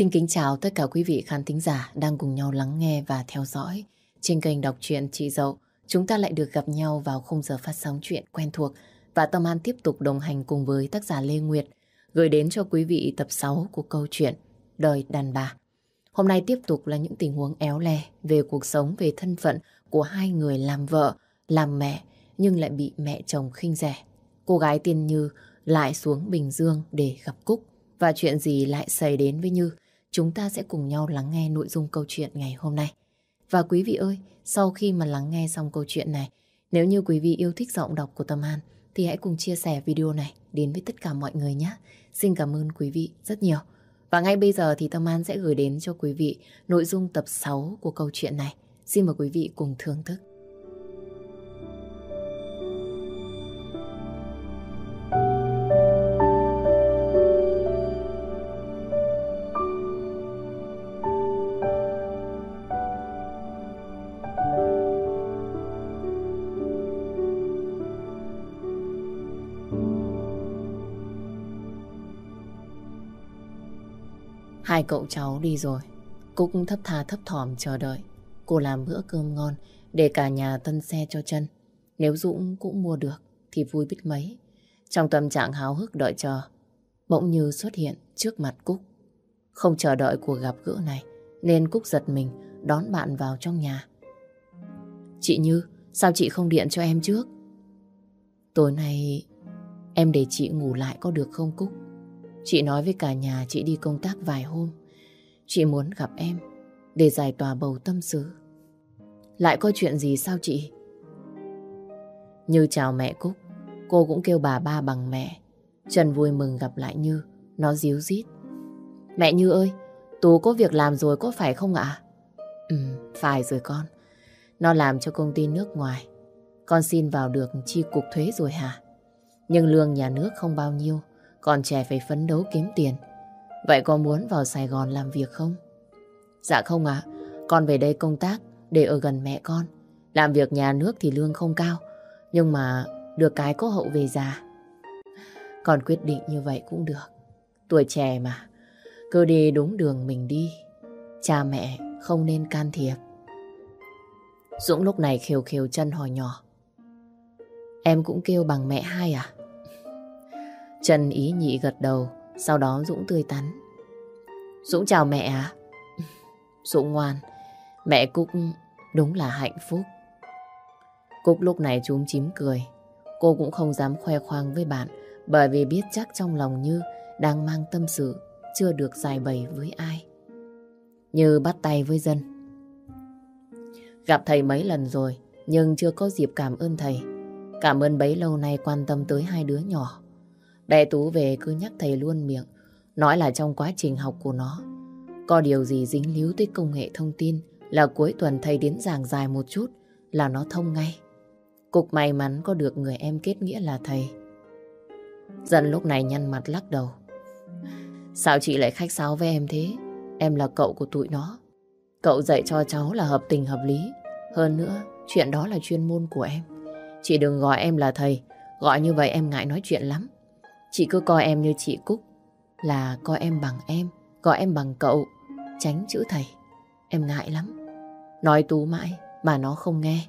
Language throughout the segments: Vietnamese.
Xin kính chào tất cả quý vị khán thính giả đang cùng nhau lắng nghe và theo dõi trên kênh đọc truyện Chị Dậu. Chúng ta lại được gặp nhau vào khung giờ phát sóng chuyện quen thuộc và Tâm An tiếp tục đồng hành cùng với tác giả Lê Nguyệt gửi đến cho quý vị tập 6 của câu chuyện Đời đàn bà. Hôm nay tiếp tục là những tình huống éo le về cuộc sống, về thân phận của hai người làm vợ, làm mẹ nhưng lại bị mẹ chồng khinh rẻ. Cô gái tiên Như lại xuống Bình Dương để gặp Cúc. Và chuyện gì lại xảy đến với Như? Chúng ta sẽ cùng nhau lắng nghe nội dung câu chuyện ngày hôm nay. Và quý vị ơi, sau khi mà lắng nghe xong câu chuyện này, nếu như quý vị yêu thích giọng đọc của Tâm An, thì hãy cùng chia sẻ video này đến với tất cả mọi người nhé. Xin cảm ơn quý vị rất nhiều. Và ngay bây giờ thì Tâm An sẽ gửi đến cho quý vị nội dung tập 6 của câu chuyện này. Xin mời quý vị cùng thưởng thức. Cậu cháu đi rồi. Cúc thấp thà thấp thỏm chờ đợi. Cô làm bữa cơm ngon để cả nhà tân xe cho chân. Nếu Dũng cũng mua được thì vui biết mấy. Trong tâm trạng háo hức đợi chờ, bỗng như xuất hiện trước mặt Cúc. Không chờ đợi cuộc gặp gỡ này, nên Cúc giật mình đón bạn vào trong nhà. Chị Như, sao chị không điện cho em trước? Tối nay em để chị ngủ lại có được không Cúc? Chị nói với cả nhà chị đi công tác vài hôm. Chị muốn gặp em để giải tỏa bầu tâm sự. Lại có chuyện gì sao chị? Như chào mẹ Cúc, cô cũng kêu bà ba bằng mẹ. Trần vui mừng gặp lại Như, nó díu dít. Mẹ Như ơi, Tú có việc làm rồi có phải không ạ? Ừ, phải rồi con. Nó làm cho công ty nước ngoài. Con xin vào được chi cục thuế rồi hả? Nhưng lương nhà nước không bao nhiêu. Còn trẻ phải phấn đấu kiếm tiền. Vậy có muốn vào Sài Gòn làm việc không? Dạ không ạ. Con về đây công tác để ở gần mẹ con. Làm việc nhà nước thì lương không cao. Nhưng mà được cái có hậu về già. Con quyết định như vậy cũng được. Tuổi trẻ mà. Cứ đi đúng đường mình đi. Cha mẹ không nên can thiệp. Dũng lúc này khều khều chân hỏi nhỏ. Em cũng kêu bằng mẹ hai à? Trần ý nhị gật đầu, sau đó Dũng tươi tắn. Dũng chào mẹ à? Dũng ngoan, mẹ Cúc đúng là hạnh phúc. Cúc lúc này chúm chím cười. Cô cũng không dám khoe khoang với bạn bởi vì biết chắc trong lòng Như đang mang tâm sự chưa được giải bày với ai. Như bắt tay với dân. Gặp thầy mấy lần rồi nhưng chưa có dịp cảm ơn thầy. Cảm ơn bấy lâu nay quan tâm tới hai đứa nhỏ. Bé Tú về cứ nhắc thầy luôn miệng, nói là trong quá trình học của nó, có điều gì dính líu tới công nghệ thông tin là cuối tuần thầy đến giảng dài một chút là nó thông ngay. Cục may mắn có được người em kết nghĩa là thầy. Dần lúc này nhăn mặt lắc đầu. Sao chị lại khách sáo với em thế? Em là cậu của tụi nó. Cậu dạy cho cháu là hợp tình hợp lý. Hơn nữa, chuyện đó là chuyên môn của em. Chị đừng gọi em là thầy. Gọi như vậy em ngại nói chuyện lắm. Chị cứ coi em như chị Cúc, Là coi em bằng em, coi em bằng cậu, Tránh chữ thầy. Em ngại lắm. Nói tú mãi mà nó không nghe.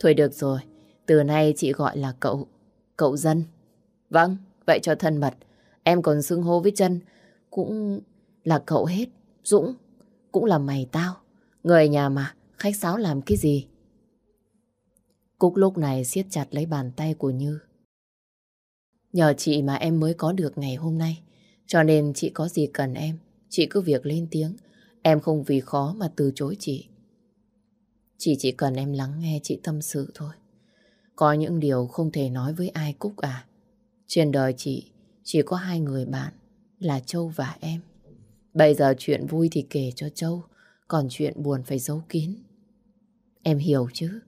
Thôi được rồi, Từ nay chị gọi là cậu Cậu dân. Vâng vậy cho thân mật. Em còn xưng hô với chân, Cũng là cậu hết. Dũng, cũng là mày tao. Người nhà mà, khách sáo làm cái gì? Cúc lúc này siết chặt lấy bàn tay của Như. Nhờ chị mà em mới có được ngày hôm nay. Cho nên chị có gì cần em, chị cứ việc lên tiếng. Em không vì khó mà từ chối chị. Chị chỉ cần em lắng nghe chị tâm sự thôi. Có những điều không thể nói với ai Cúc à. Trên đời chị chỉ có hai người bạn là Châu và em. Bây giờ chuyện vui thì kể cho Châu, còn chuyện buồn phải giấu kín. Em hiểu chứ?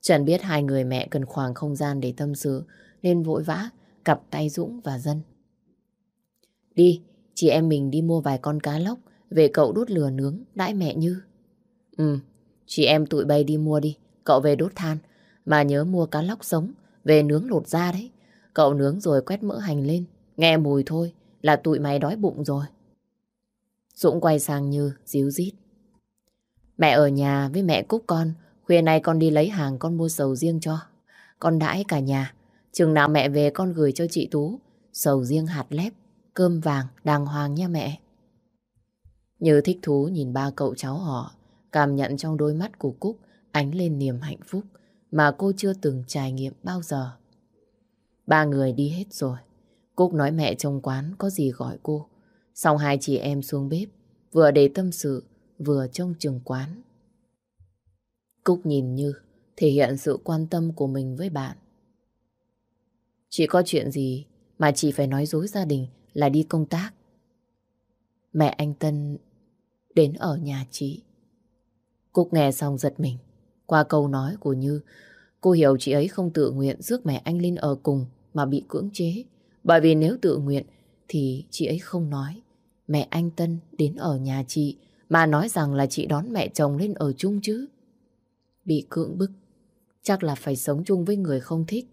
Trần biết hai người mẹ cần khoảng không gian để tâm sự, nên vội vã cặp tay Dũng và Dân. Đi, chị em mình đi mua vài con cá lóc về cậu đốt lửa nướng đãi mẹ Như. Ừ, chị em tụi bay đi mua đi, cậu về đốt than. Mà nhớ mua cá lóc sống, về nướng lột da đấy. Cậu nướng rồi quét mỡ hành lên, nghe mùi thôi là tụi mày đói bụng rồi. Dũng quay sang Như, díu dít. Mẹ ở nhà với mẹ Cúc con, khuya nay con đi lấy hàng con mua sầu riêng cho. Con đãi cả nhà, chừng nào mẹ về con gửi cho chị Tú, sầu riêng hạt lép, cơm vàng, đàng hoàng nha mẹ. Như thích thú nhìn ba cậu cháu họ, cảm nhận trong đôi mắt của Cúc ánh lên niềm hạnh phúc mà cô chưa từng trải nghiệm bao giờ. Ba người đi hết rồi. Cúc nói mẹ trong quán có gì gọi cô. Xong hai chị em xuống bếp, vừa để tâm sự, vừa trông chừng quán. Cúc nhìn Như, thể hiện sự quan tâm của mình với bạn. Chị có chuyện gì mà chị phải nói dối gia đình là đi công tác? Mẹ anh Tân đến ở nhà chị. Cúc nghe xong giật mình. Qua câu nói của Như, cô hiểu chị ấy không tự nguyện rước mẹ anh Linh ở cùng mà bị cưỡng chế. Bởi vì nếu tự nguyện thì chị ấy không nói. Mẹ anh Tân đến ở nhà chị mà nói rằng là chị đón mẹ chồng lên ở chung chứ. Bị cưỡng bức, chắc là phải sống chung với người không thích.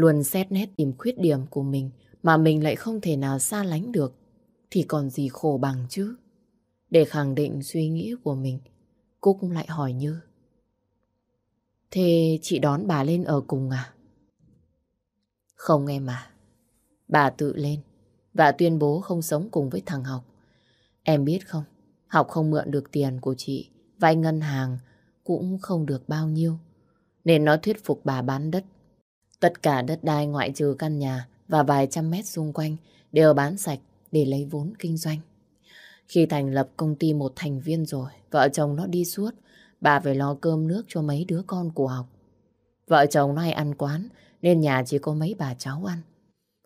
Luôn xét nét tìm khuyết điểm của mình mà mình lại không thể nào xa lánh được. Thì còn gì khổ bằng chứ. Để khẳng định suy nghĩ của mình, Cúc lại hỏi Như. Thế chị đón bà lên ở cùng à? Không em à. Bà tự lên và tuyên bố không sống cùng với thằng Học. Em biết không, Học không mượn được tiền của chị, vay ngân hàng cũng không được bao nhiêu. Nên nó thuyết phục bà bán đất. Tất cả đất đai ngoại trừ căn nhà và vài trăm mét xung quanh đều bán sạch để lấy vốn kinh doanh. Khi thành lập công ty một thành viên rồi, vợ chồng nó đi suốt, bà phải lo cơm nước cho mấy đứa con của học. Vợ chồng nó hay ăn quán, nên nhà chỉ có mấy bà cháu ăn.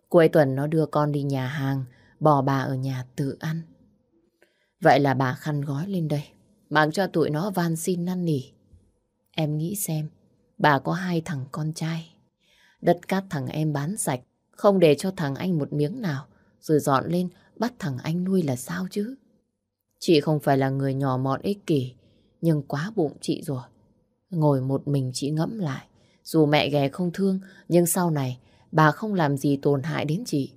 Cuối tuần nó đưa con đi nhà hàng, bỏ bà ở nhà tự ăn. Vậy là bà khăn gói lên đây, mang cho tụi nó van xin năn nỉ. Em nghĩ xem, bà có hai thằng con trai. Đất cát thằng em bán sạch, không để cho thằng anh một miếng nào, rồi dọn lên bắt thằng anh nuôi là sao chứ? Chị không phải là người nhỏ mọn ích kỷ, nhưng quá bụng chị rồi. Ngồi một mình chị ngẫm lại. Dù mẹ ghẻ không thương, nhưng sau này bà không làm gì tổn hại đến chị.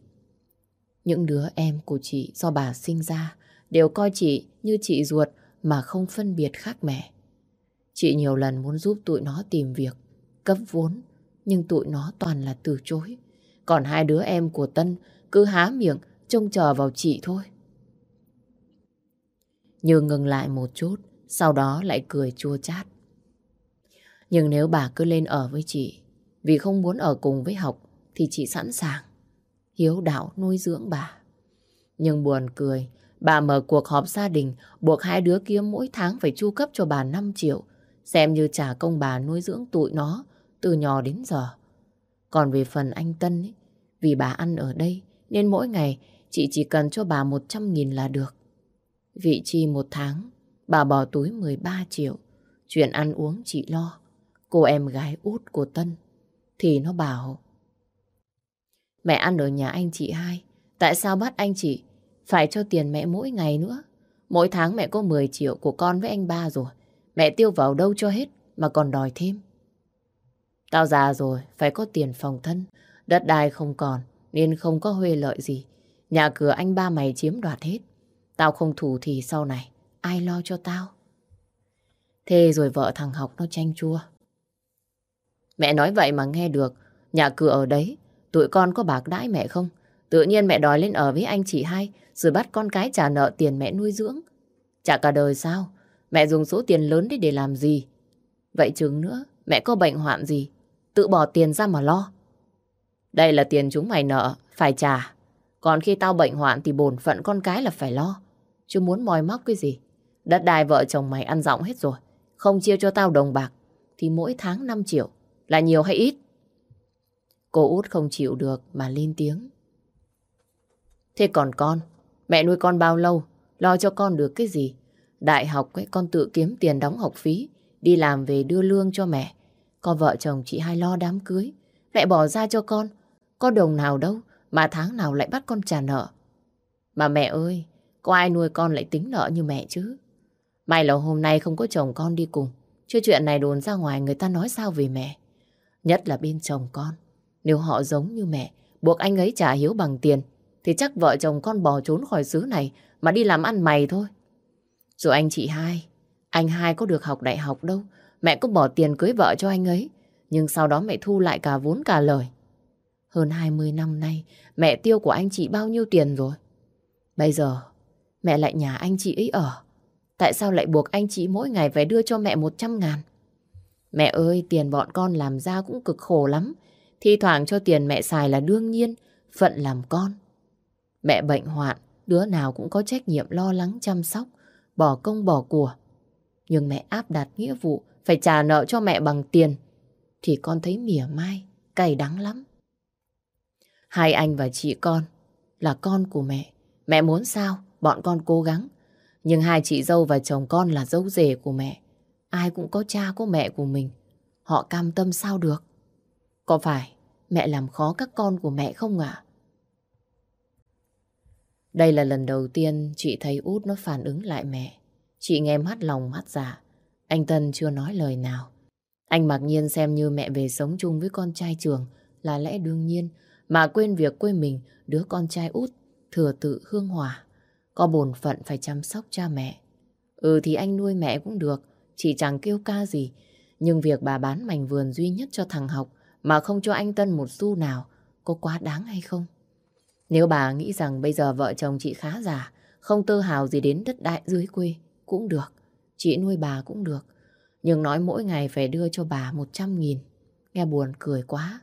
Những đứa em của chị do bà sinh ra đều coi chị như chị ruột mà không phân biệt khác mẹ. Chị nhiều lần muốn giúp tụi nó tìm việc, cấp vốn, nhưng tụi nó toàn là từ chối. Còn hai đứa em của Tân cứ há miệng trông chờ vào chị thôi. Như ngừng lại một chút, sau đó lại cười chua chát. Nhưng nếu bà cứ lên ở với chị, vì không muốn ở cùng với học, thì chị sẵn sàng. Hiếu đạo nuôi dưỡng bà. Nhưng buồn cười, bà mở cuộc họp gia đình, buộc hai đứa kia mỗi tháng phải chu cấp cho bà 5 triệu, xem như trả công bà nuôi dưỡng tụi nó từ nhỏ đến giờ. Còn về phần anh Tân, ấy, vì bà ăn ở đây, nên mỗi ngày chị chỉ cần cho bà 100 nghìn là được. Vị chi một tháng, bà bỏ túi 13 triệu. Chuyện ăn uống chị lo. Cô em gái út của Tân thì nó bảo Mẹ ăn ở nhà anh chị hai Tại sao bắt anh chị Phải cho tiền mẹ mỗi ngày nữa Mỗi tháng mẹ có 10 triệu của con với anh ba rồi Mẹ tiêu vào đâu cho hết Mà còn đòi thêm Tao già rồi, Phải có tiền phòng thân. Đất đai không còn, Nên không có huê lợi gì. Nhà cửa anh ba mày chiếm đoạt hết. Tao không thủ thì sau này, Ai lo cho tao? Thế rồi vợ thằng học nó tranh chua. Mẹ nói vậy mà nghe được, Nhà cửa ở đấy, Tụi con có bạc đãi mẹ không? Tự nhiên mẹ đòi lên ở với anh chị hai, Rồi bắt con cái trả nợ tiền mẹ nuôi dưỡng. Chả cả đời sao, Mẹ dùng số tiền lớn đấy để làm gì? Vậy chừng nữa, Mẹ có bệnh hoạn gì Tự bỏ tiền ra mà lo. Đây là tiền chúng mày nợ, Phải trả. Còn khi tao bệnh hoạn thì bổn phận con cái là phải lo. Chứ muốn moi móc cái gì? Đất đai vợ chồng mày ăn rộng hết rồi. Không chia cho tao đồng bạc, Thì mỗi tháng 5 triệu, Là nhiều hay ít? Cô út không chịu được mà lên tiếng. Thế còn con? Mẹ nuôi con bao lâu? Lo cho con được cái gì? Đại học ấy, con tự kiếm tiền đóng học phí, Đi làm về đưa lương cho mẹ. Con vợ chồng chị hai lo đám cưới. Mẹ bỏ ra cho con. Có đồng nào đâu Mà tháng nào lại bắt con trả nợ. Mà mẹ ơi Có ai nuôi con lại tính nợ như mẹ chứ? May là hôm nay không có chồng con đi cùng. Chứ chuyện này đồn ra ngoài người ta nói sao về mẹ? Nhất là bên chồng con. Nếu họ giống như mẹ Buộc anh ấy trả hiếu bằng tiền Thì chắc vợ chồng con bỏ trốn khỏi xứ này mà đi làm ăn mày thôi. Rồi anh chị hai, anh hai có được học đại học đâu. Mẹ cũng bỏ tiền cưới vợ cho anh ấy. Nhưng sau đó mẹ thu lại cả vốn cả lời. Hơn 20 năm nay, mẹ tiêu của anh chị bao nhiêu tiền rồi? Bây giờ, mẹ lại nhà anh chị ấy ở. Tại sao lại buộc anh chị mỗi ngày phải đưa cho mẹ 100 ngàn? Mẹ ơi, tiền bọn con làm ra cũng cực khổ lắm. Thi thoảng cho tiền mẹ xài là đương nhiên, phận làm con. Mẹ bệnh hoạn, đứa nào cũng có trách nhiệm lo lắng chăm sóc, bỏ công bỏ của. Nhưng mẹ áp đặt nghĩa vụ phải trả nợ cho mẹ bằng tiền, thì con thấy mỉa mai, cay đắng lắm. Hai anh và chị con là con của mẹ. Mẹ muốn sao, bọn con cố gắng. Nhưng hai chị dâu và chồng con là dâu rể của mẹ. Ai cũng có cha có mẹ của mình. Họ cam tâm sao được? Có phải mẹ làm khó các con của mẹ không ạ? Đây là lần đầu tiên chị thấy út nó phản ứng lại mẹ. Chị nghe mắt lòng mắt dạ. Anh Tân chưa nói lời nào. Anh mặc nhiên xem như mẹ về sống chung với con trai trường là lẽ đương nhiên mà quên việc quê mình đứa con trai út thừa tự hương hòa. Có bổn phận phải chăm sóc cha mẹ. Ừ thì anh nuôi mẹ cũng được, chỉ chẳng kêu ca gì. Nhưng việc bà bán mảnh vườn duy nhất cho thằng học mà không cho anh Tân một xu nào có quá đáng hay không? Nếu bà nghĩ rằng bây giờ vợ chồng chị khá giả, không tơ hào gì đến đất đại dưới quê, cũng được. Chị nuôi bà cũng được. Nhưng nói mỗi ngày phải đưa cho bà 100 nghìn. Nghe buồn cười quá.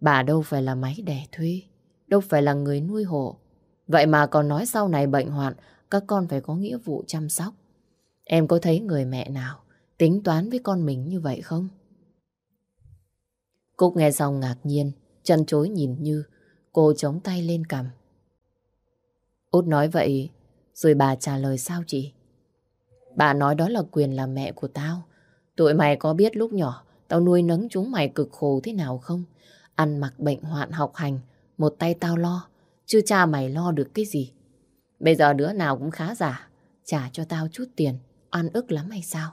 Bà đâu phải là máy đẻ thuê, đâu phải là người nuôi hộ. Vậy mà còn nói sau này bệnh hoạn, các con phải có nghĩa vụ chăm sóc. Em có thấy người mẹ nào tính toán với con mình như vậy không? Cúc nghe xong ngạc nhiên, chân chối nhìn Như, cô chống tay lên cầm Út nói vậy, rồi bà trả lời sao chị? Bà nói đó là quyền làm mẹ của tao. Tụi mày có biết lúc nhỏ tao nuôi nấng chúng mày cực khổ thế nào không? Ăn mặc bệnh hoạn học hành, một tay tao lo, chứ cha mày lo được cái gì. Bây giờ đứa nào cũng khá giả, trả cho tao chút tiền, ăn ức lắm hay sao?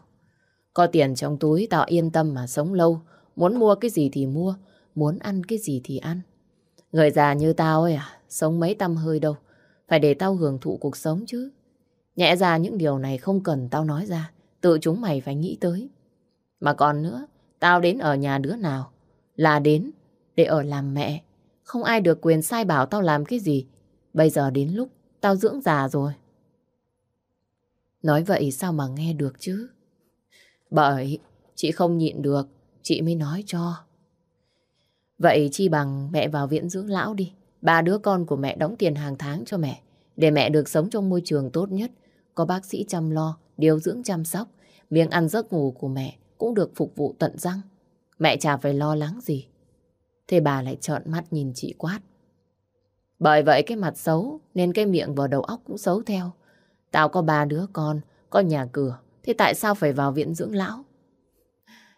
Có tiền trong túi tao yên tâm mà sống lâu, muốn mua cái gì thì mua, muốn ăn cái gì thì ăn. Người già như tao ấy à, sống mấy tâm hơi đâu, phải để tao hưởng thụ cuộc sống chứ. Nhẹ ra những điều này không cần tao nói ra, tự chúng mày phải nghĩ tới. Mà còn nữa, tao đến ở nhà đứa nào là đến để ở làm mẹ. Không ai được quyền sai bảo tao làm cái gì. Bây giờ đến lúc tao dưỡng già rồi. Nói vậy sao mà nghe được chứ? Bởi chị không nhịn được, chị mới nói cho. Vậy chi bằng mẹ vào viện dưỡng lão đi. Ba đứa con của mẹ đóng tiền hàng tháng cho mẹ. Để mẹ được sống trong môi trường tốt nhất. Có bác sĩ chăm lo, điều dưỡng chăm sóc. Miếng ăn giấc ngủ của mẹ cũng được phục vụ tận răng. Mẹ chả phải lo lắng gì. Thế bà lại trợn mắt nhìn chị quát. Bởi vậy cái mặt xấu nên cái miệng và đầu óc cũng xấu theo. Tao có ba đứa con, có nhà cửa. Thế tại sao phải vào viện dưỡng lão?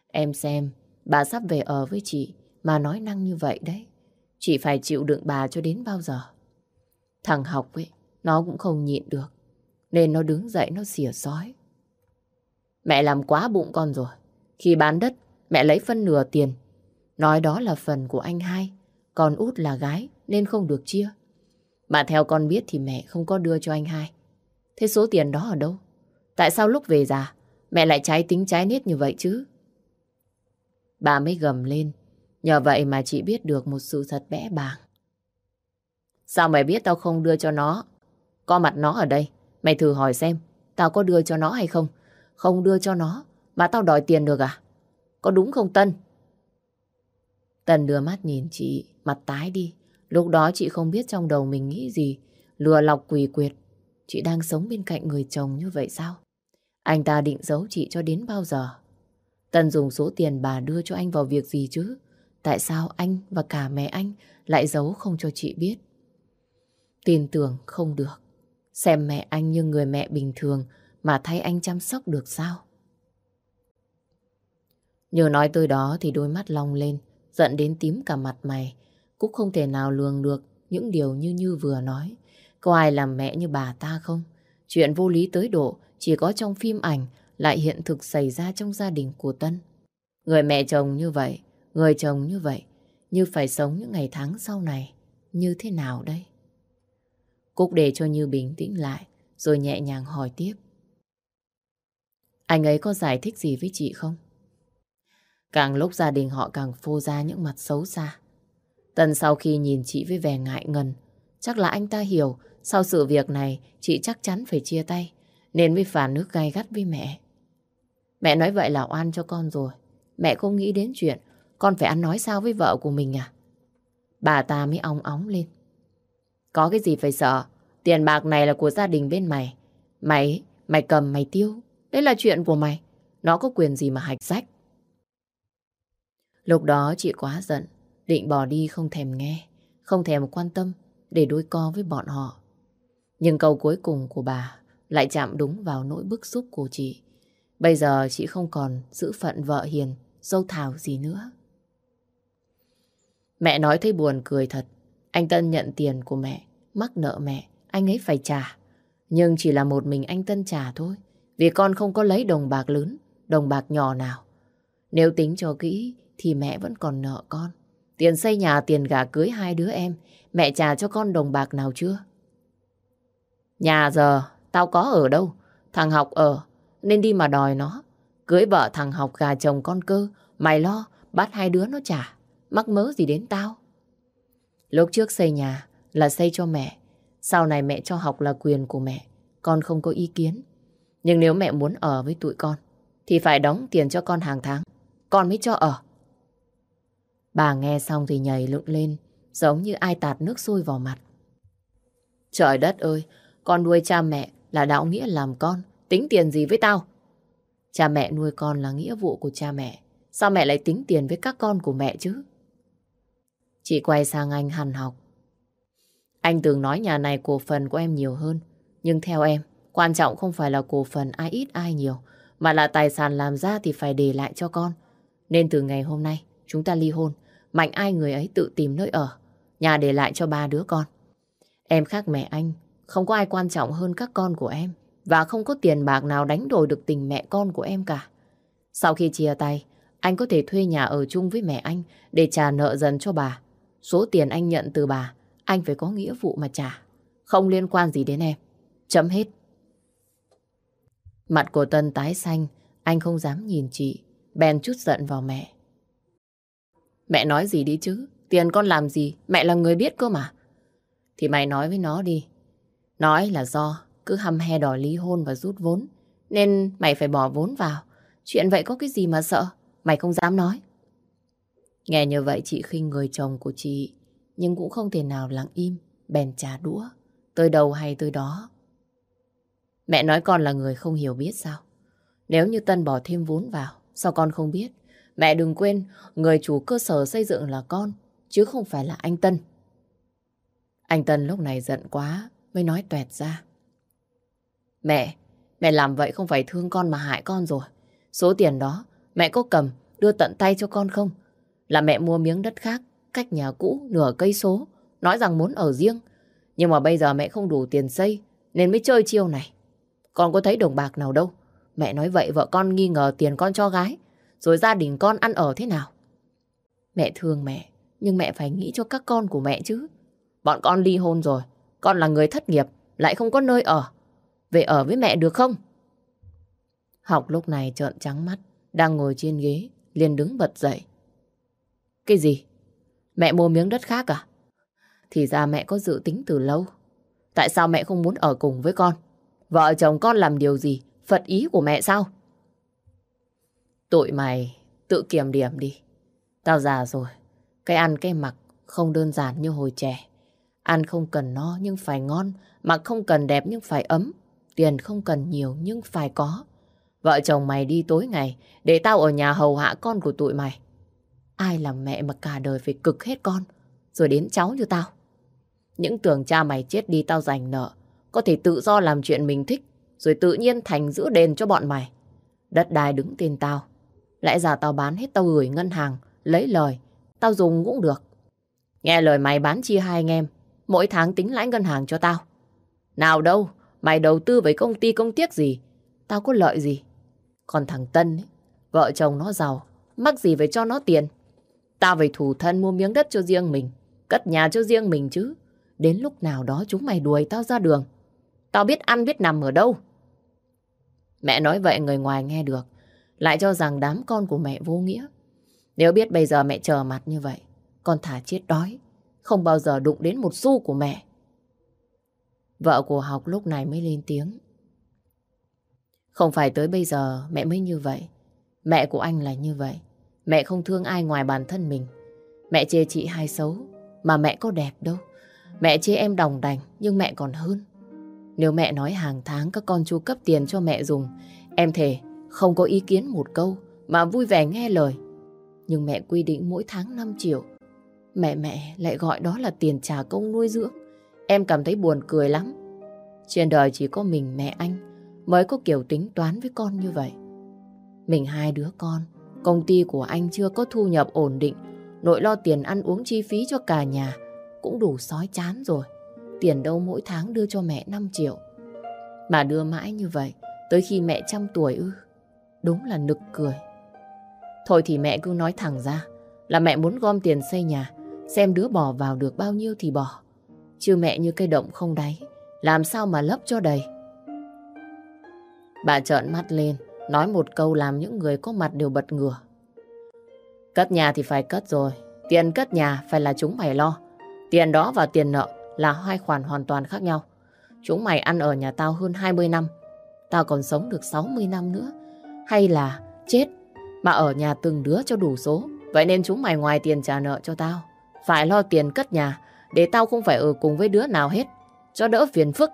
Em xem, bà sắp về ở với chị mà nói năng như vậy đấy. Chị phải chịu đựng bà cho đến bao giờ? Thằng học ấy, nó cũng không nhịn được. Nên nó đứng dậy nó xỉa sói. Mẹ làm quá bụng con rồi. Khi bán đất, mẹ lấy phân nửa tiền Nói đó là phần của anh hai, còn út là gái nên không được chia. Mà theo con biết thì mẹ không có đưa cho anh hai. Thế số tiền đó ở đâu? Tại sao lúc về già mẹ lại trái tính trái nết như vậy chứ? Bà mới gầm lên. Nhờ vậy mà chị biết được một sự thật bẽ bàng. Sao mày biết tao không đưa cho nó? Có mặt nó ở đây. Mày thử hỏi xem, tao có đưa cho nó hay không? Không đưa cho nó, mà tao đòi tiền được à? Có đúng không Tân? Tân đưa mắt nhìn chị, mặt tái đi. Lúc đó chị không biết trong đầu mình nghĩ gì. Lừa lọc quỷ quyệt. Chị đang sống bên cạnh người chồng như vậy sao? Anh ta định giấu chị cho đến bao giờ? Tân dùng số tiền bà đưa cho anh vào việc gì chứ? Tại sao anh và cả mẹ anh lại giấu không cho chị biết? Tin tưởng không được. Xem mẹ anh như người mẹ bình thường mà thay anh chăm sóc được sao? Nhờ nói tới đó thì đôi mắt long lên giận đến tím cả mặt mày. cũng không thể nào lường được những điều như Như vừa nói. Có ai làm mẹ như bà ta không? Chuyện vô lý tới độ chỉ có trong phim ảnh lại hiện thực xảy ra trong gia đình của Tân. Người mẹ chồng như vậy, người chồng như vậy, như phải sống những ngày tháng sau này. Như thế nào đây? Cúc để cho Như bình tĩnh lại, rồi nhẹ nhàng hỏi tiếp. Anh ấy có giải thích gì với chị không? Càng lúc gia đình họ càng phô ra những mặt xấu xa. Tần sau khi nhìn chị với vẻ ngại ngần, chắc là anh ta hiểu sau sự việc này chị chắc chắn phải chia tay, nên mới phản nước gai gắt với mẹ. Mẹ nói vậy là oan cho con rồi. Mẹ không nghĩ đến chuyện con phải ăn nói sao với vợ của mình à? Bà ta mới ong óng lên. Có cái gì phải sợ? Tiền bạc này là của gia đình bên mày. Mày, mày cầm mày tiêu. Đấy là chuyện của mày. Nó có quyền gì mà hạch sách. Lúc đó chị quá giận. Định bỏ đi không thèm nghe. Không thèm quan tâm để đối co với bọn họ. Nhưng câu cuối cùng của bà lại chạm đúng vào nỗi bức xúc của chị. Bây giờ chị không còn giữ phận vợ hiền, dâu thảo gì nữa. Mẹ nói thấy buồn cười thật. Anh Tân nhận tiền của mẹ, mắc nợ mẹ, anh ấy phải trả. Nhưng chỉ là một mình anh Tân trả thôi. Vì con không có lấy đồng bạc lớn, đồng bạc nhỏ nào. Nếu tính cho kỹ thì mẹ vẫn còn nợ con. Tiền xây nhà, tiền gà cưới hai đứa em, mẹ trả cho con đồng bạc nào chưa? Nhà giờ, tao có ở đâu? Thằng học ở, nên đi mà đòi nó. Cưới vợ thằng học gà chồng con cơ, mày lo, bắt hai đứa nó trả. Mắc mớ gì đến tao? Lúc trước xây nhà là xây cho mẹ. Sau này mẹ cho học là quyền của mẹ. Con không có ý kiến. Nhưng nếu mẹ muốn ở với tụi con, thì phải đóng tiền cho con hàng tháng. Con mới cho ở. Bà nghe xong thì nhảy lựng lên, giống như ai tạt nước sôi vào mặt. Trời đất ơi, con nuôi cha mẹ là đạo nghĩa làm con, tính tiền gì với tao? Cha mẹ nuôi con là nghĩa vụ của cha mẹ. Sao mẹ lại tính tiền với các con của mẹ chứ? Chị quay sang anh hằn học. Anh từng nói nhà này cổ phần của em nhiều hơn. Nhưng theo em, quan trọng không phải là cổ phần ai ít ai nhiều, mà là tài sản làm ra thì phải để lại cho con. Nên từ ngày hôm nay, chúng ta ly hôn. Mạnh ai người ấy tự tìm nơi ở. Nhà để lại cho ba đứa con. Em khác mẹ anh, không có ai quan trọng hơn các con của em. Và không có tiền bạc nào đánh đổi được tình mẹ con của em cả. Sau khi chia tay, anh có thể thuê nhà ở chung với mẹ anh để trả nợ dần cho bà. Số tiền anh nhận từ bà, anh phải có nghĩa vụ mà trả. Không liên quan gì đến em. Chấm hết. Mặt của Tân tái xanh, anh không dám nhìn chị. Bèn chút giận vào mẹ. Mẹ nói gì đi chứ? Tiền con làm gì? Mẹ là người biết cơ mà. Thì mày nói với nó đi. Nói là do cứ hăm he đòi ly hôn và rút vốn. Nên mày phải bỏ vốn vào. Chuyện vậy có cái gì mà sợ? Mày không dám nói. Nghe như vậy chị khinh người chồng của chị, nhưng cũng không thể nào lặng im, bèn trà đũa, tới đâu hay tới đó. Mẹ nói con là người không hiểu biết sao? Nếu như Tân bỏ thêm vốn vào, sao con không biết? Mẹ đừng quên, người chủ cơ sở xây dựng là con, chứ không phải là anh Tân. Anh Tân lúc này giận quá, mới nói tuẹt ra. Mẹ, mẹ làm vậy không phải thương con mà hại con rồi. Số tiền đó, mẹ có cầm, đưa tận tay cho con không? Là mẹ mua miếng đất khác, cách nhà cũ nửa cây số, nói rằng muốn ở riêng. Nhưng mà bây giờ mẹ không đủ tiền xây, nên mới chơi chiêu này. Con có thấy đồng bạc nào đâu. Mẹ nói vậy vợ con nghi ngờ tiền con cho gái, rồi gia đình con ăn ở thế nào. Mẹ thương mẹ, nhưng mẹ phải nghĩ cho các con của mẹ chứ. Bọn con ly hôn rồi, con là người thất nghiệp, lại không có nơi ở. Về ở với mẹ được không? Học lúc này trợn trắng mắt, đang ngồi trên ghế, liền đứng bật dậy. Cái gì? Mẹ mua miếng đất khác à? Thì ra mẹ có dự tính từ lâu. Tại sao mẹ không muốn ở cùng với con? Vợ chồng con làm điều gì? Phật ý của mẹ sao? Tụi mày tự kiểm điểm đi. Tao già rồi. Cái ăn cái mặc không đơn giản như hồi trẻ. Ăn không cần no nhưng phải ngon. Mặc không cần đẹp nhưng phải ấm. Tiền không cần nhiều nhưng phải có. Vợ chồng mày đi tối ngày để tao ở nhà hầu hạ con của tụi mày. Ai làm mẹ mà cả đời phải cực hết con, rồi đến cháu như tao. Những tưởng cha mày chết đi tao giành nợ, có thể tự do làm chuyện mình thích, rồi tự nhiên thành giữ đền cho bọn mày. Đất đai đứng tên tao. Lẽ ra tao bán hết tao gửi ngân hàng, lấy lời, tao dùng cũng được. Nghe lời mày bán chia hai anh em, mỗi tháng tính lãi ngân hàng cho tao. Nào đâu, mày đầu tư với công ty công tiếc gì, tao có lợi gì. Còn thằng Tân, ấy, vợ chồng nó giàu, mắc gì phải cho nó tiền. Tao phải thủ thân mua miếng đất cho riêng mình, cất nhà cho riêng mình chứ. Đến lúc nào đó chúng mày đuổi tao ra đường. Tao biết ăn biết nằm ở đâu. Mẹ nói vậy người ngoài nghe được. Lại cho rằng đám con của mẹ vô nghĩa. Nếu biết bây giờ mẹ chờ mặt như vậy, con thả chết đói. Không bao giờ đụng đến một xu của mẹ. Vợ của học lúc này mới lên tiếng. Không phải tới bây giờ mẹ mới như vậy. Mẹ của anh là như vậy. Mẹ không thương ai ngoài bản thân mình. Mẹ chê chị hai xấu, mà mẹ có đẹp đâu. Mẹ chê em đồng đành, nhưng mẹ còn hơn. Nếu mẹ nói hàng tháng các con chu cấp tiền cho mẹ dùng, em thề không có ý kiến một câu, mà vui vẻ nghe lời. Nhưng mẹ quy định mỗi tháng 5 triệu. Mẹ mẹ lại gọi đó là tiền trả công nuôi dưỡng. Em cảm thấy buồn cười lắm. Trên đời chỉ có mình mẹ anh mới có kiểu tính toán với con như vậy. Mình hai đứa con, công ty của anh chưa có thu nhập ổn định, nội lo tiền ăn uống chi phí cho cả nhà cũng đủ sói chán rồi. Tiền đâu mỗi tháng đưa cho mẹ 5 triệu. Mà đưa mãi như vậy, tới khi mẹ trăm tuổi ư. Đúng là nực cười. Thôi thì mẹ cứ nói thẳng ra là mẹ muốn gom tiền xây nhà, xem đứa bỏ vào được bao nhiêu thì bỏ. Chứ mẹ như cây động không đáy, làm sao mà lấp cho đầy. Bà trợn mắt lên, nói một câu làm những người có mặt đều bật ngửa. Cất nhà thì phải cất rồi, tiền cất nhà phải là chúng mày lo. Tiền đó và tiền nợ là hai khoản hoàn toàn khác nhau. Chúng mày ăn ở nhà tao hơn 20 năm, tao còn sống được 60 năm nữa. Hay là chết mà ở nhà từng đứa cho đủ số. Vậy nên chúng mày ngoài tiền trả nợ cho tao, phải lo tiền cất nhà để tao không phải ở cùng với đứa nào hết, cho đỡ phiền phức.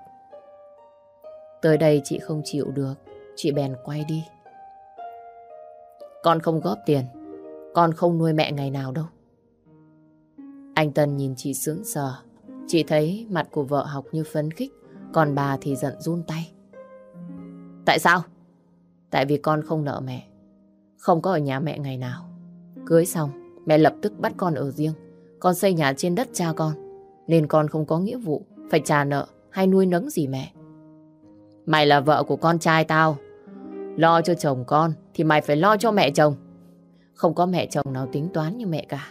Tới đây chị không chịu được, chị bèn quay đi. Con không góp tiền, con không nuôi mẹ ngày nào đâu. Anh Tân nhìn chị sướng sờ. Chị thấy mặt của vợ học như phấn khích, còn bà thì giận run tay. Tại sao? Tại vì con không nợ mẹ. Không có ở nhà mẹ ngày nào. Cưới xong, mẹ lập tức bắt con ở riêng. Con xây nhà trên đất cha con. Nên con không có nghĩa vụ phải trả nợ hay nuôi nấng gì mẹ. Mày là vợ của con trai tao. Lo cho chồng con thì mày phải lo cho mẹ chồng. Không có mẹ chồng nào tính toán như mẹ cả.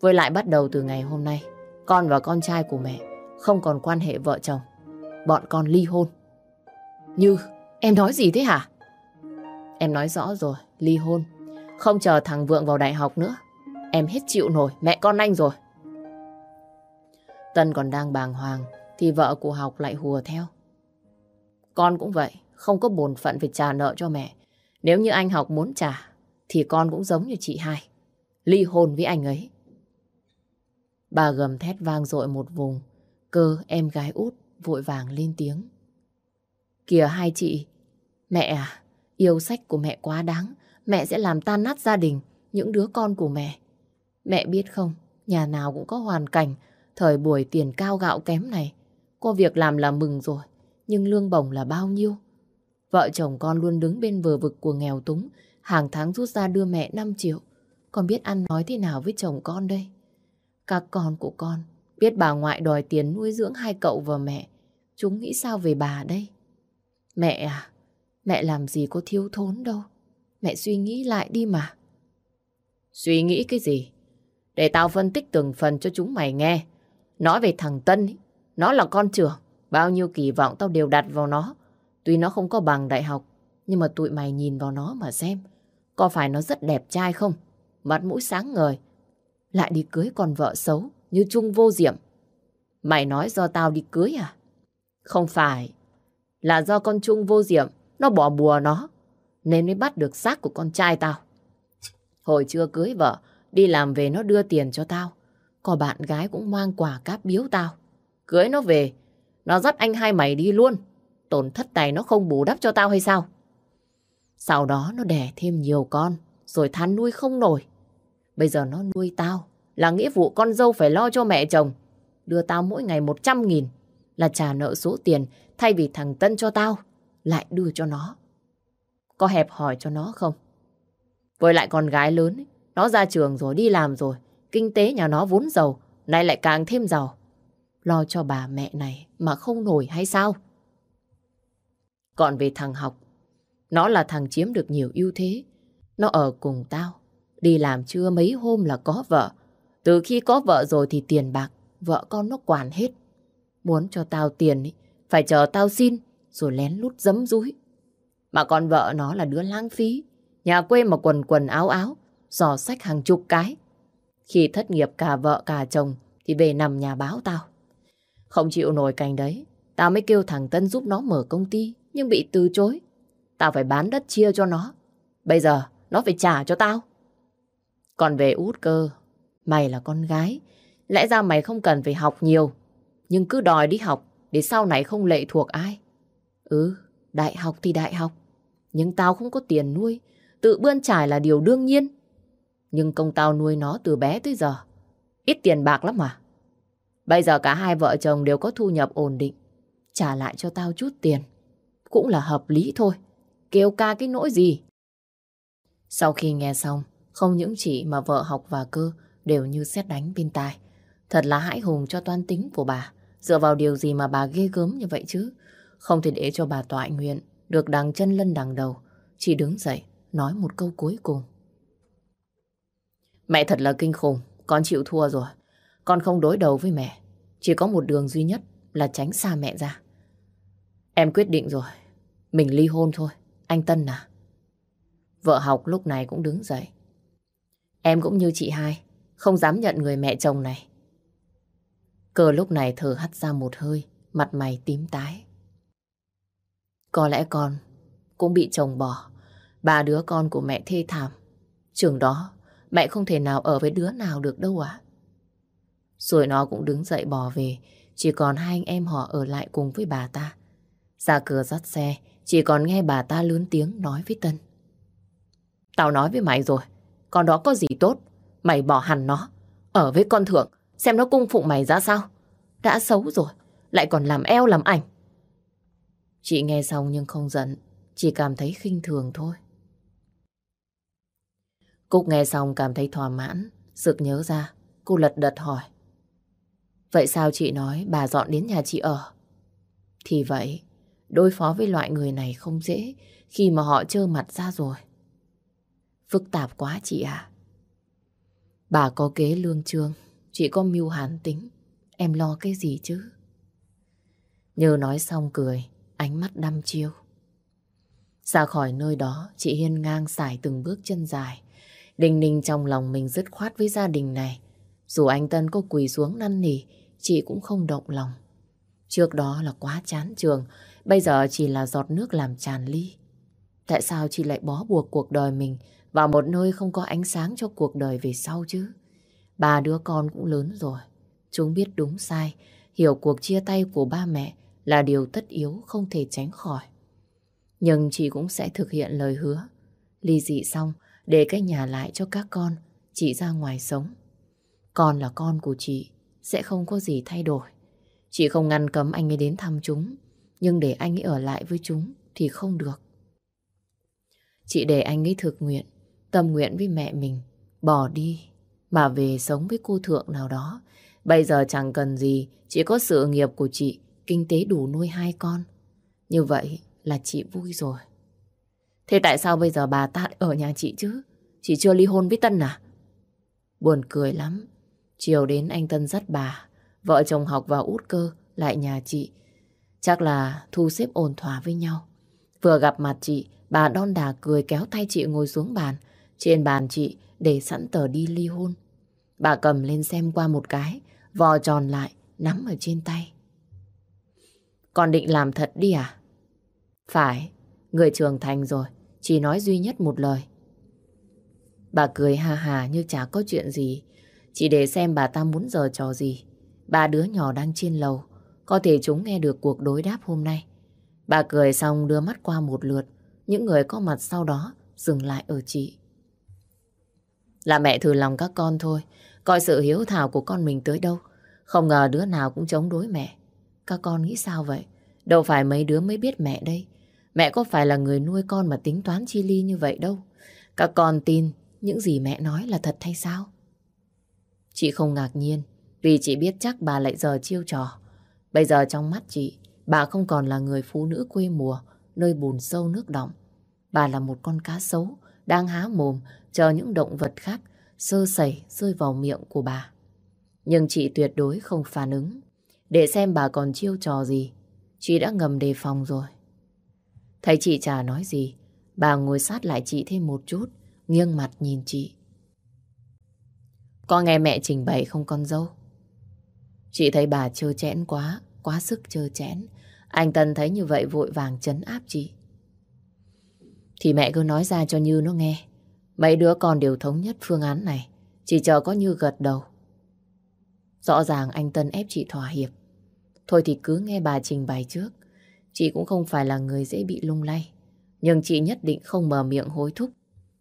Với lại bắt đầu từ ngày hôm nay, con và con trai của mẹ không còn quan hệ vợ chồng. Bọn con ly hôn. Như, em nói gì thế hả? Em nói rõ rồi, ly hôn. Không chờ thằng Vượng vào đại học nữa. Em hết chịu nổi, mẹ con anh rồi. Tân còn đang bàng hoàng, thì vợ của học lại hùa theo. Con cũng vậy, không có bổn phận phải trả nợ cho mẹ. Nếu như anh học muốn trả, thì con cũng giống như chị hai. Ly hôn với anh ấy. Bà gầm thét vang dội một vùng. Cơ em gái út vội vàng lên tiếng. Kìa hai chị, mẹ à, yêu sách của mẹ quá đáng. Mẹ sẽ làm tan nát gia đình, những đứa con của mẹ. Mẹ biết không, nhà nào cũng có hoàn cảnh, thời buổi tiền cao gạo kém này. Có việc làm là mừng rồi, nhưng lương bổng là bao nhiêu? Vợ chồng con luôn đứng bên bờ vực của nghèo túng, hàng tháng rút ra đưa mẹ 5 triệu. Con biết ăn nói thế nào với chồng con đây? Các con của con biết bà ngoại đòi tiền nuôi dưỡng hai cậu và mẹ. Chúng nghĩ sao về bà đây? Mẹ à, mẹ làm gì có thiếu thốn đâu. Mẹ suy nghĩ lại đi mà. Suy nghĩ cái gì? Để tao phân tích từng phần cho chúng mày nghe. Nói về thằng Tân, nó là con trưởng. Bao nhiêu kỳ vọng tao đều đặt vào nó. Tuy nó không có bằng đại học, nhưng mà tụi mày nhìn vào nó mà xem. Có phải nó rất đẹp trai không? Mặt mũi sáng ngời, lại đi cưới con vợ xấu như Trung vô diệm. Mày nói do tao đi cưới à? Không phải. Là do con Trung vô diệm nó bỏ bùa nó nên mới bắt được xác của con trai tao. Hồi chưa cưới vợ đi làm về nó đưa tiền cho tao. Có bạn gái cũng mang quà cáp biếu tao. Cưới nó về nó dắt anh hai mày đi luôn. Tổn thất này nó không bù đắp cho tao hay sao? Sau đó nó đẻ thêm nhiều con rồi than nuôi không nổi. Bây giờ nó nuôi tao, là nghĩa vụ con dâu phải lo cho mẹ chồng. Đưa tao mỗi ngày 100 nghìn là trả nợ số tiền thay vì thằng Tân cho tao, lại đưa cho nó. Có hẹp hỏi cho nó không? Với lại con gái lớn, nó ra trường rồi đi làm rồi, kinh tế nhà nó vốn giàu, nay lại càng thêm giàu. Lo cho bà mẹ này mà không nổi hay sao? Còn về thằng học, nó là thằng chiếm được nhiều ưu thế. Nó ở cùng tao, Đi làm chưa mấy hôm là có vợ. Từ khi có vợ rồi thì tiền bạc, vợ con nó quản hết. Muốn cho tao tiền ý, phải chờ tao xin rồi lén lút dấm dúi. Mà con vợ nó là đứa lãng phí. Nhà quê mà quần quần áo áo, giò sách hàng chục cái. Khi thất nghiệp cả vợ cả chồng thì về nằm nhà báo tao. Không chịu nổi cảnh đấy, tao mới kêu thằng Tân giúp nó mở công ty, nhưng bị từ chối. Tao phải bán đất chia cho nó. Bây giờ nó phải trả cho tao. Còn về út cơ, mày là con gái. Lẽ ra mày không cần phải học nhiều, nhưng cứ đòi đi học để sau này không lệ thuộc ai. Ừ, đại học thì đại học. Nhưng tao không có tiền nuôi, tự bươn trải là điều đương nhiên. Nhưng công tao nuôi nó từ bé tới giờ. Ít tiền bạc lắm mà. Bây giờ cả hai vợ chồng đều có thu nhập ổn định. Trả lại cho tao chút tiền. Cũng là hợp lý thôi. Kêu ca cái nỗi gì. Sau khi nghe xong, không những chị mà vợ học và cơ đều như xét đánh bên tai. Thật là hãi hùng cho toan tính của bà. Dựa vào điều gì mà bà ghê gớm như vậy chứ? Không thể để cho bà tọa nguyện được đằng chân lân đằng đầu. Chỉ đứng dậy, nói một câu cuối cùng. Mẹ thật là kinh khủng, con chịu thua rồi. Con không đối đầu với mẹ. Chỉ có một đường duy nhất là tránh xa mẹ ra. Em quyết định rồi. Mình ly hôn thôi. Anh Tân à? Vợ học lúc này cũng đứng dậy. Em cũng như chị hai, không dám nhận người mẹ chồng này. Cờ lúc này thở hắt ra một hơi, mặt mày tím tái. Có lẽ con cũng bị chồng bỏ. Ba đứa con của mẹ thê thảm. Trường đó, mẹ không thể nào ở với đứa nào được đâu ạ. Rồi nó cũng đứng dậy bỏ về, chỉ còn hai anh em họ ở lại cùng với bà ta. Ra cửa dắt xe, chỉ còn nghe bà ta lớn tiếng nói với Tân. Tao nói với mày rồi, con đó có gì tốt, mày bỏ hẳn nó. Ở với con thượng, xem nó cung phụng mày ra sao. Đã xấu rồi, lại còn làm eo làm ảnh. Chị nghe xong nhưng không giận, chỉ cảm thấy khinh thường thôi. Cúc nghe xong cảm thấy thỏa mãn, sực nhớ ra, cô lật đật hỏi. Vậy sao chị nói bà dọn đến nhà chị ở? Thì vậy, đối phó với loại người này không dễ khi mà họ trơ mặt ra rồi. Phức tạp quá chị ạ. Bà có kế lương trương, chị có mưu hàn tính. Em lo cái gì chứ? Nhờ nói xong cười, ánh mắt đăm chiêu. Ra khỏi nơi đó, chị Hiên ngang xài từng bước chân dài. Đình ninh trong lòng mình dứt khoát với gia đình này. Dù anh Tân có quỳ xuống năn nỉ, chị cũng không động lòng. Trước đó là quá chán trường, bây giờ chỉ là giọt nước làm tràn ly. Tại sao chị lại bó buộc cuộc đời mình vào một nơi không có ánh sáng cho cuộc đời về sau chứ? Ba đứa con cũng lớn rồi. Chúng biết đúng sai, hiểu cuộc chia tay của ba mẹ là điều tất yếu không thể tránh khỏi. Nhưng chị cũng sẽ thực hiện lời hứa. Ly dị xong, để cái nhà lại cho các con, chị ra ngoài sống. Con là con của chị, sẽ không có gì thay đổi. Chị không ngăn cấm anh ấy đến thăm chúng, nhưng để anh ấy ở lại với chúng thì không được. Chị để anh ấy thực nguyện, tâm nguyện với mẹ mình, bỏ đi, mà về sống với cô thượng nào đó. Bây giờ chẳng cần gì, chỉ có sự nghiệp của chị, kinh tế đủ nuôi hai con. Như vậy là chị vui rồi. Thế tại sao bây giờ bà ta ở nhà chị chứ? Chị chưa ly hôn với Tân à? Buồn cười lắm. Chiều đến anh Tân dắt bà, vợ chồng học vào út cơ, lại nhà chị. Chắc là thu xếp ổn thỏa với nhau. Vừa gặp mặt chị, bà đon đà cười kéo tay chị ngồi xuống bàn. Trên bàn chị để sẵn tờ đi ly hôn. Bà cầm lên xem qua một cái, vò tròn lại, nắm ở trên tay. còn định làm thật đi à? Phải, người trưởng thành rồi, chỉ nói duy nhất một lời. Bà cười hà hà như chả có chuyện gì, chỉ để xem bà ta muốn giờ trò gì. Ba đứa nhỏ đang trên lầu, có thể chúng nghe được cuộc đối đáp hôm nay. Bà cười xong đưa mắt qua một lượt, những người có mặt sau đó dừng lại ở chị. Là mẹ thử lòng các con thôi, coi sự hiếu thảo của con mình tới đâu. Không ngờ đứa nào cũng chống đối mẹ. Các con nghĩ sao vậy? Đâu phải mấy đứa mới biết mẹ đây. Mẹ có phải là người nuôi con mà tính toán chi ly như vậy đâu. Các con tin những gì mẹ nói là thật hay sao? Chị không ngạc nhiên vì chị biết chắc bà lại giờ chiêu trò. Bây giờ trong mắt chị, bà không còn là người phụ nữ quê mùa, nơi bùn sâu nước động. Bà là một con cá sấu, đang há mồm, chờ những động vật khác sơ sẩy rơi vào miệng của bà. Nhưng chị tuyệt đối không phản ứng. để xem bà còn chiêu trò gì. Chị đã ngầm đề phòng rồi. Thấy chị chả nói gì, bà ngồi sát lại chị thêm một chút, nghiêng mặt nhìn chị. Có nghe mẹ trình bày không con dâu? Chị thấy bà trơ chẽn quá, quá sức trơ chẽn. Anh Tân thấy như vậy vội vàng chấn áp chị. Thì mẹ cứ nói ra cho Như nó nghe. Mấy đứa con đều thống nhất phương án này. Chỉ chờ có Như gật đầu. Rõ ràng anh Tân ép chị thỏa hiệp. Thôi thì cứ nghe bà trình bày trước. Chị cũng không phải là người dễ bị lung lay. Nhưng chị nhất định không mở miệng hối thúc.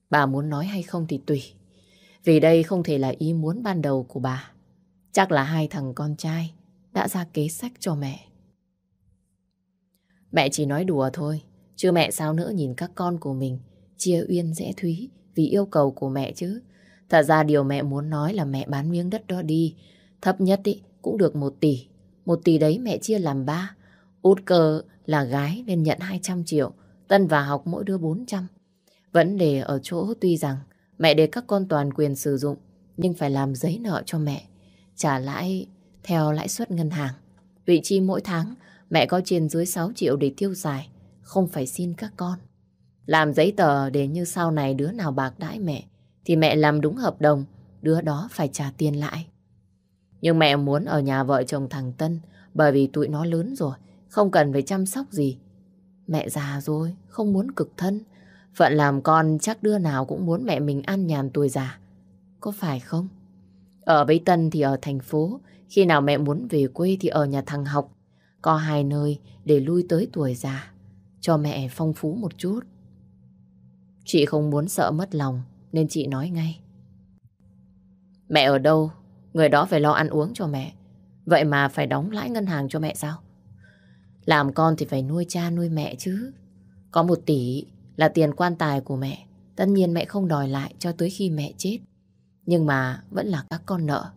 Bà muốn nói hay không thì tùy. Vì đây không thể là ý muốn ban đầu của bà. Chắc là hai thằng con trai đã ra kế sách cho mẹ. Mẹ chỉ nói đùa thôi. Chứ mẹ sao nữa nhìn các con của mình chia uyên rẽ thúy vì yêu cầu của mẹ chứ. Thật ra điều mẹ muốn nói là mẹ bán miếng đất đó đi. Thấp nhất ý, cũng được một tỷ. Một tỷ đấy mẹ chia làm ba. Út cơ là gái nên nhận 200 triệu. Tân và học mỗi đứa 400. Vấn đề ở chỗ tuy rằng mẹ để các con toàn quyền sử dụng nhưng phải làm giấy nợ cho mẹ. Trả lãi theo lãi suất ngân hàng. Vị chi mỗi tháng mẹ có trên dưới 6 triệu để tiêu xài. Không phải xin các con. Làm giấy tờ để như sau này đứa nào bạc đãi mẹ thì mẹ làm đúng hợp đồng, đứa đó phải trả tiền lại. Nhưng mẹ muốn ở nhà vợ chồng thằng Tân bởi vì tụi nó lớn rồi, không cần phải chăm sóc gì. Mẹ già rồi, không muốn cực thân. Phận làm con chắc đứa nào cũng muốn mẹ mình ăn nhàn tuổi già. Có phải không? Ở Bấy Tân thì ở thành phố, khi nào mẹ muốn về quê thì ở nhà thằng học. Có hai nơi để lui tới tuổi già, cho mẹ phong phú một chút. Chị không muốn sợ mất lòng nên chị nói ngay. Mẹ ở đâu, người đó phải lo ăn uống cho mẹ. Vậy mà phải đóng lãi ngân hàng cho mẹ sao? Làm con thì phải nuôi cha nuôi mẹ chứ. Có một tỷ là tiền quan tài của mẹ. Tất nhiên mẹ không đòi lại cho tới khi mẹ chết. Nhưng mà vẫn là các con nợ.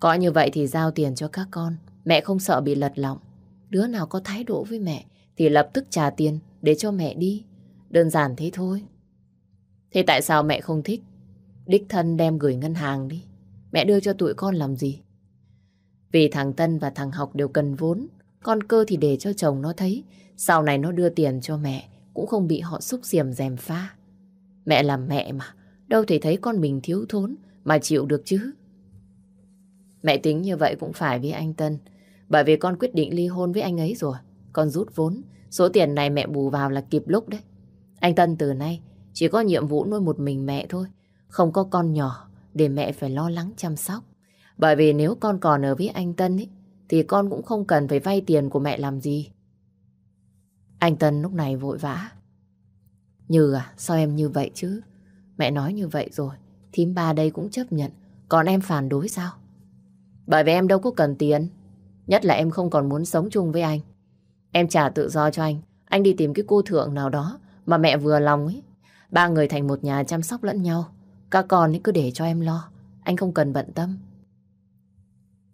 Có như vậy thì giao tiền cho các con. Mẹ không sợ bị lật lọng. Đứa nào có thái độ với mẹ thì lập tức trả tiền để cho mẹ đi. Đơn giản thế thôi. Thế tại sao mẹ không thích? Đích thân đem gửi ngân hàng đi. Mẹ đưa cho tụi con làm gì? Vì thằng Tân và thằng Học đều cần vốn. Con cơ thì để cho chồng nó thấy. Sau này nó đưa tiền cho mẹ. Cũng không bị họ xúc xiềm dèm pha. Mẹ là mẹ mà. Đâu thể thấy con mình thiếu thốn mà chịu được chứ. Mẹ tính như vậy cũng phải với anh Tân. Bởi vì con quyết định ly hôn với anh ấy rồi. Con rút vốn. Số tiền này mẹ bù vào là kịp lúc đấy. Anh Tân từ nay chỉ có nhiệm vụ nuôi một mình mẹ thôi. Không có con nhỏ để mẹ phải lo lắng chăm sóc. Bởi vì nếu con còn ở với anh Tân ấy, thì con cũng không cần phải vay tiền của mẹ làm gì. Anh Tân lúc này vội vã. Như à, sao em như vậy chứ? Mẹ nói như vậy rồi, thím ba đây cũng chấp nhận. Còn em phản đối sao? Bởi vì em đâu có cần tiền. Nhất là em không còn muốn sống chung với anh. Em trả tự do cho anh. Anh đi tìm cái cô thượng nào đó mà mẹ vừa lòng ấy. Ba người thành một nhà chăm sóc lẫn nhau. Các con ấy cứ để cho em lo. Anh không cần bận tâm.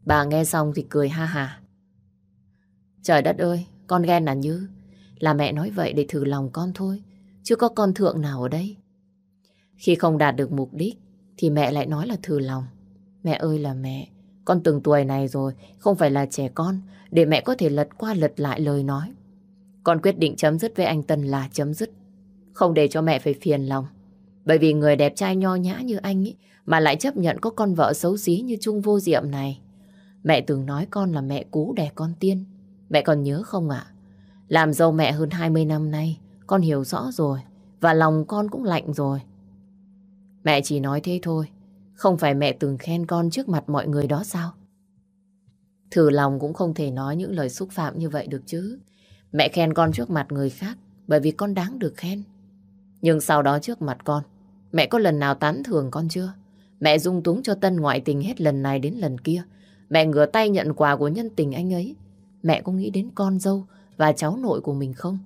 Bà nghe xong thì cười ha hà. Trời đất ơi, con ghen là Như. Là mẹ nói vậy để thử lòng con thôi. Chứ có con thượng nào ở đây. Khi không đạt được mục đích thì mẹ lại nói là thử lòng. Mẹ ơi là mẹ. Con từng tuổi này rồi, không phải là trẻ con, để mẹ có thể lật qua lật lại lời nói. Con quyết định chấm dứt với anh Tân là chấm dứt. Không để cho mẹ phải phiền lòng. Bởi vì người đẹp trai nho nhã như anh ấy, mà lại chấp nhận có con vợ xấu xí như Trung vô diệm này. Mẹ từng nói con là mẹ cú đẻ con tiên. Mẹ còn nhớ không ạ? Làm dâu mẹ hơn 20 năm nay, con hiểu rõ rồi. Và lòng con cũng lạnh rồi. Mẹ chỉ nói thế thôi. Không phải mẹ từng khen con trước mặt mọi người đó sao? Thử lòng cũng không thể nói những lời xúc phạm như vậy được chứ. Mẹ khen con trước mặt người khác bởi vì con đáng được khen. Nhưng sau đó trước mặt con, mẹ có lần nào tán thưởng con chưa? Mẹ dung túng cho Tân ngoại tình hết lần này đến lần kia. Mẹ ngửa tay nhận quà của nhân tình anh ấy. Mẹ có nghĩ đến con dâu và cháu nội của mình không?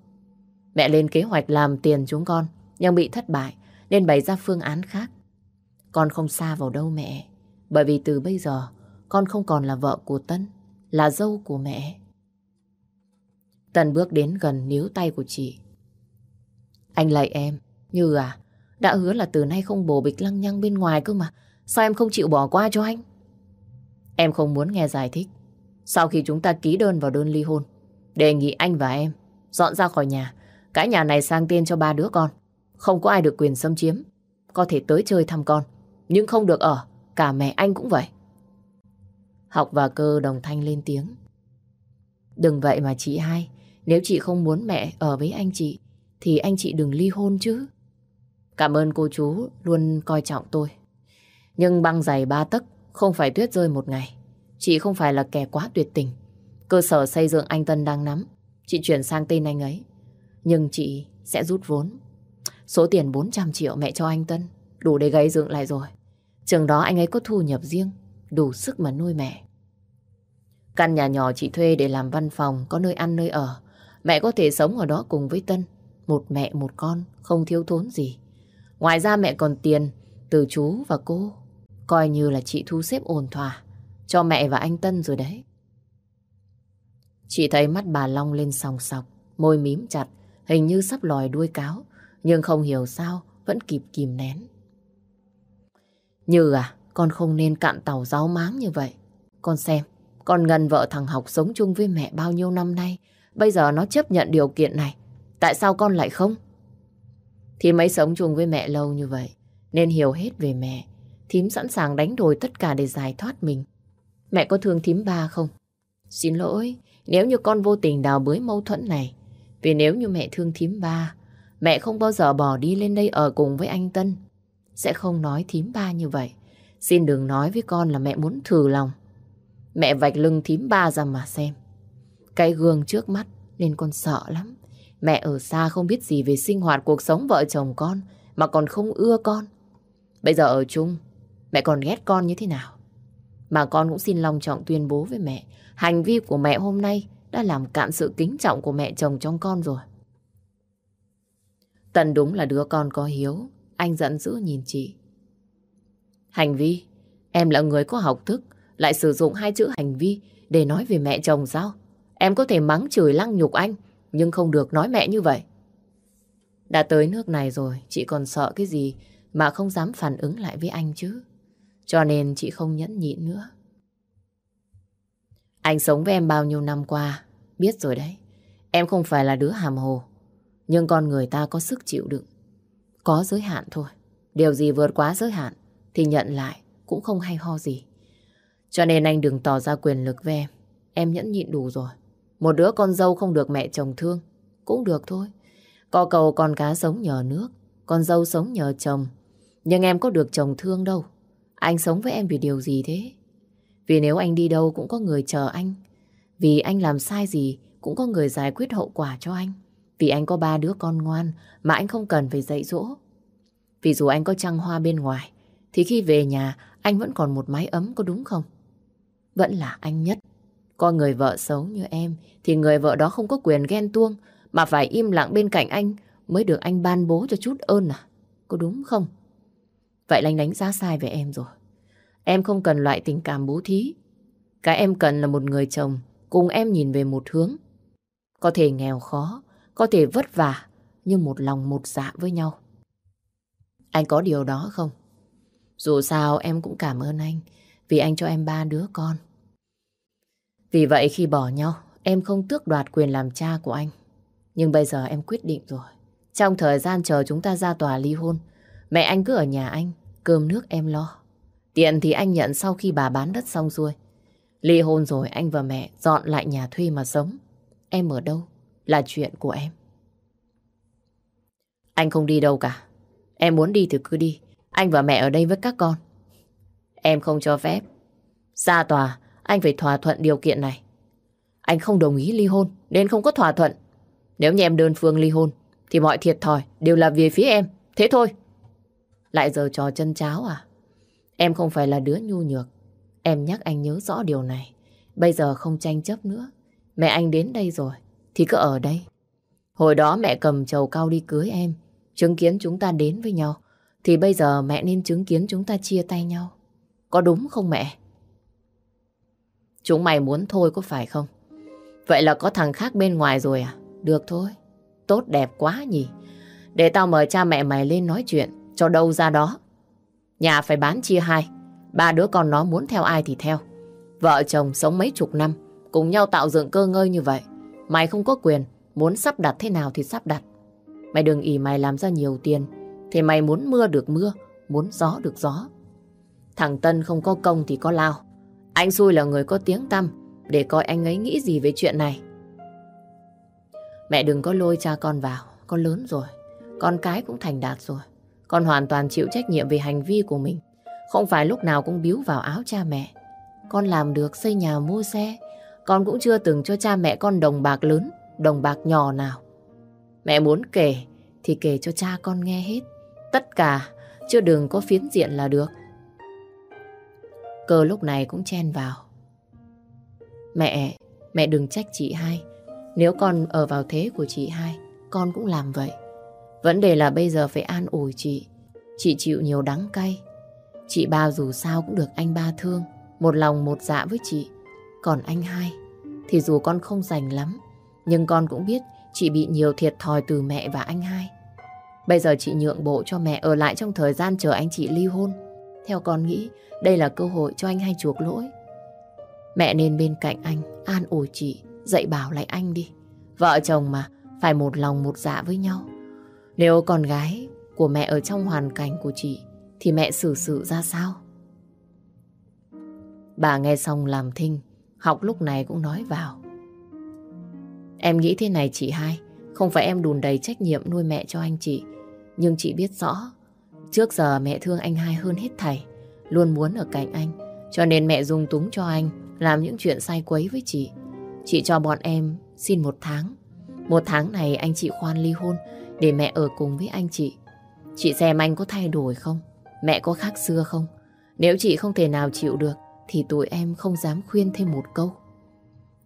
Mẹ lên kế hoạch làm tiền chúng con, nhưng bị thất bại nên bày ra phương án khác. Con không xa vào đâu mẹ, bởi vì từ bây giờ con không còn là vợ của Tân, là dâu của mẹ. Tân bước đến gần níu tay của chị. Anh lạy em, Như à, đã hứa là từ nay không bổ bịch lăng nhăng bên ngoài cơ mà. Sao em không chịu bỏ qua cho anh? Em không muốn nghe giải thích. sau khi chúng ta ký đơn vào đơn ly hôn, đề nghị anh và em dọn ra khỏi nhà. Cái nhà này sang tên cho ba đứa con. Không có ai được quyền xâm chiếm. Có thể tới chơi thăm con, nhưng không được ở. Cả mẹ anh cũng vậy. Học và cơ đồng thanh lên tiếng. Đừng vậy mà chị hai. Nếu chị không muốn mẹ ở với anh chị, thì anh chị đừng ly hôn chứ. Cảm ơn cô chú luôn coi trọng tôi. Nhưng băng giày ba tấc không phải tuyết rơi một ngày. Chị không phải là kẻ quá tuyệt tình. Cơ sở xây dựng anh Tân đang nắm. Chị chuyển sang tên anh ấy. Nhưng chị sẽ rút vốn. Số tiền 400 triệu mẹ cho anh Tân đủ để gây dựng lại rồi. Chừng đó anh ấy có thu nhập riêng, đủ sức mà nuôi mẹ. Căn nhà nhỏ chị thuê để làm văn phòng, có nơi ăn nơi ở. Mẹ có thể sống ở đó cùng với Tân. Một mẹ một con, không thiếu thốn gì. Ngoài ra mẹ còn tiền từ chú và cô. Coi như là chị thu xếp ổn thỏa cho mẹ và anh Tân rồi đấy. Chị thấy mắt bà Long lên sòng sọc, môi mím chặt, hình như sắp lòi đuôi cáo, nhưng không hiểu sao vẫn kịp kìm nén. Như à, con không nên cạn tàu rau máng như vậy. Con xem, con Ngân vợ thằng học sống chung với mẹ bao nhiêu năm nay, bây giờ nó chấp nhận điều kiện này. Tại sao con lại không? Thì mấy sống chung với mẹ lâu như vậy, nên hiểu hết về mẹ. Thím sẵn sàng đánh đổi tất cả để giải thoát mình. Mẹ có thương thím ba không? Xin lỗi, nếu như con vô tình đào bới mâu thuẫn này, vì nếu như mẹ thương thím ba, mẹ không bao giờ bỏ đi lên đây ở cùng với anh Tân. Sẽ không nói thím ba như vậy. Xin đừng nói với con là mẹ muốn thử lòng. Mẹ vạch lưng thím ba ra mà xem. Cái gương trước mắt nên con sợ lắm. Mẹ ở xa không biết gì về sinh hoạt cuộc sống vợ chồng con mà còn không ưa con. Bây giờ ở chung, mẹ còn ghét con như thế nào? Mà con cũng xin lòng trọng tuyên bố với mẹ Hành vi của mẹ hôm nay đã làm cạn sự kính trọng của mẹ chồng trong con rồi. Tần đúng là đứa con có hiếu. Anh giận dữ nhìn chị. Hành vi? Em là người có học thức, lại sử dụng hai chữ hành vi để nói về mẹ chồng sao? Em có thể mắng chửi lăng nhục anh, nhưng không được nói mẹ như vậy. Đã tới nước này rồi, chị còn sợ cái gì mà không dám phản ứng lại với anh chứ. Cho nên chị không nhẫn nhịn nữa. Anh sống với em bao nhiêu năm qua, biết rồi đấy. Em không phải là đứa hàm hồ, nhưng con người ta có sức chịu đựng. Có giới hạn thôi. Điều gì vượt quá giới hạn thì nhận lại cũng không hay ho gì. Cho nên anh đừng tỏ ra quyền lực với em. Em nhẫn nhịn đủ rồi. Một đứa con dâu không được mẹ chồng thương, cũng được thôi. Có cầu con cá sống nhờ nước, con dâu sống nhờ chồng. Nhưng em có được chồng thương đâu. Anh sống với em vì điều gì thế? Vì nếu anh đi đâu cũng có người chờ anh. Vì anh làm sai gì cũng có người giải quyết hậu quả cho anh. Vì anh có ba đứa con ngoan mà anh không cần phải dạy dỗ. Vì dù anh có trăng hoa bên ngoài, thì khi về nhà, anh vẫn còn một mái ấm, có đúng không? Vẫn là anh nhất. Có người vợ xấu như em, thì người vợ đó không có quyền ghen tuông, mà phải im lặng bên cạnh anh mới được anh ban bố cho chút ơn à? Có đúng không? Vậy là anh đánh giá sai về em rồi. Em không cần loại tình cảm bố thí. Cái em cần là một người chồng cùng em nhìn về một hướng. Có thể nghèo khó, có thể vất vả, nhưng một lòng một dạ với nhau. Anh có điều đó không? Dù sao em cũng cảm ơn anh vì anh cho em ba đứa con. Vì vậy khi bỏ nhau, em không tước đoạt quyền làm cha của anh. Nhưng bây giờ em quyết định rồi. Trong thời gian chờ chúng ta ra tòa ly hôn, mẹ anh cứ ở nhà anh, cơm nước em lo. Tiền thì anh nhận sau khi bà bán đất xong xuôi. Ly hôn rồi anh và mẹ dọn lại nhà thuê mà sống. Em ở đâu là chuyện của em. Anh không đi đâu cả. Em muốn đi thì cứ đi. Anh và mẹ ở đây với các con. Em không cho phép. Ra tòa, anh phải thỏa thuận điều kiện này. Anh không đồng ý ly hôn, nên không có thỏa thuận. Nếu như em đơn phương ly hôn, thì mọi thiệt thòi đều là về phía em. Thế thôi. Lại giờ trò chân cháo à? Em không phải là đứa nhu nhược. Em nhắc anh nhớ rõ điều này. Bây giờ không tranh chấp nữa. Mẹ anh đến đây rồi, thì cứ ở đây. Hồi đó mẹ cầm chầu cao đi cưới em, chứng kiến chúng ta đến với nhau. Thì bây giờ mẹ nên chứng kiến chúng ta chia tay nhau. Có đúng không mẹ? Chúng mày muốn thôi có phải không? Vậy là có thằng khác bên ngoài rồi à? Được thôi. Tốt đẹp quá nhỉ. Để tao mời cha mẹ mày lên nói chuyện. Cho đâu ra đó. Nhà phải bán chia hai. Ba đứa con nó muốn theo ai thì theo. Vợ chồng sống mấy chục năm. cùng nhau tạo dựng cơ ngơi như vậy. Mày không có quyền, muốn sắp đặt thế nào thì sắp đặt. Mày đừng ý mày làm ra nhiều tiền, thì mày muốn mưa được mưa, muốn gió được gió. Thằng Tân không có công thì có lao. Anh xui là người có tiếng tăm, để coi anh ấy nghĩ gì về chuyện này. Mẹ đừng có lôi cha con vào, con lớn rồi, con cái cũng thành đạt rồi. Con hoàn toàn chịu trách nhiệm về hành vi của mình. Không phải lúc nào cũng biếu vào áo cha mẹ. Con làm được xây nhà mua xe. Con cũng chưa từng cho cha mẹ con đồng bạc lớn, đồng bạc nhỏ nào. Mẹ muốn kể thì kể cho cha con nghe hết. Tất cả, chưa đừng có phiến diện là được. Cơ lúc này cũng chen vào. Mẹ, mẹ đừng trách chị hai. Nếu con ở vào thế của chị hai, con cũng làm vậy. Vấn đề là bây giờ phải an ủi chị. Chị chịu nhiều đắng cay. Chị ba dù sao cũng được anh ba thương. Một lòng một dạ với chị. Còn anh hai, thì dù con không dành lắm, nhưng con cũng biết chị bị nhiều thiệt thòi từ mẹ và anh hai. Bây giờ chị nhượng bộ cho mẹ ở lại trong thời gian chờ anh chị ly hôn. Theo con nghĩ, đây là cơ hội cho anh hai chuộc lỗi. Mẹ nên bên cạnh anh, an ủi chị, dạy bảo lại anh đi. Vợ chồng mà, phải một lòng một dạ với nhau. Nếu con gái của mẹ ở trong hoàn cảnh của chị, thì mẹ xử sự ra sao? Bà nghe xong làm thinh, học lúc này cũng nói vào. Em nghĩ thế này chị hai, không phải em đùn đầy trách nhiệm nuôi mẹ cho anh chị, nhưng chị biết rõ, trước giờ mẹ thương anh hai hơn hết thầy luôn muốn ở cạnh anh, cho nên mẹ dung túng cho anh làm những chuyện sai quấy với chị. Chị cho bọn em xin một tháng. Một tháng này anh chị khoan ly hôn để mẹ ở cùng với anh chị. Chị xem anh có thay đổi không? Mẹ có khác xưa không? Nếu chị không thể nào chịu được thì tụi em không dám khuyên thêm một câu.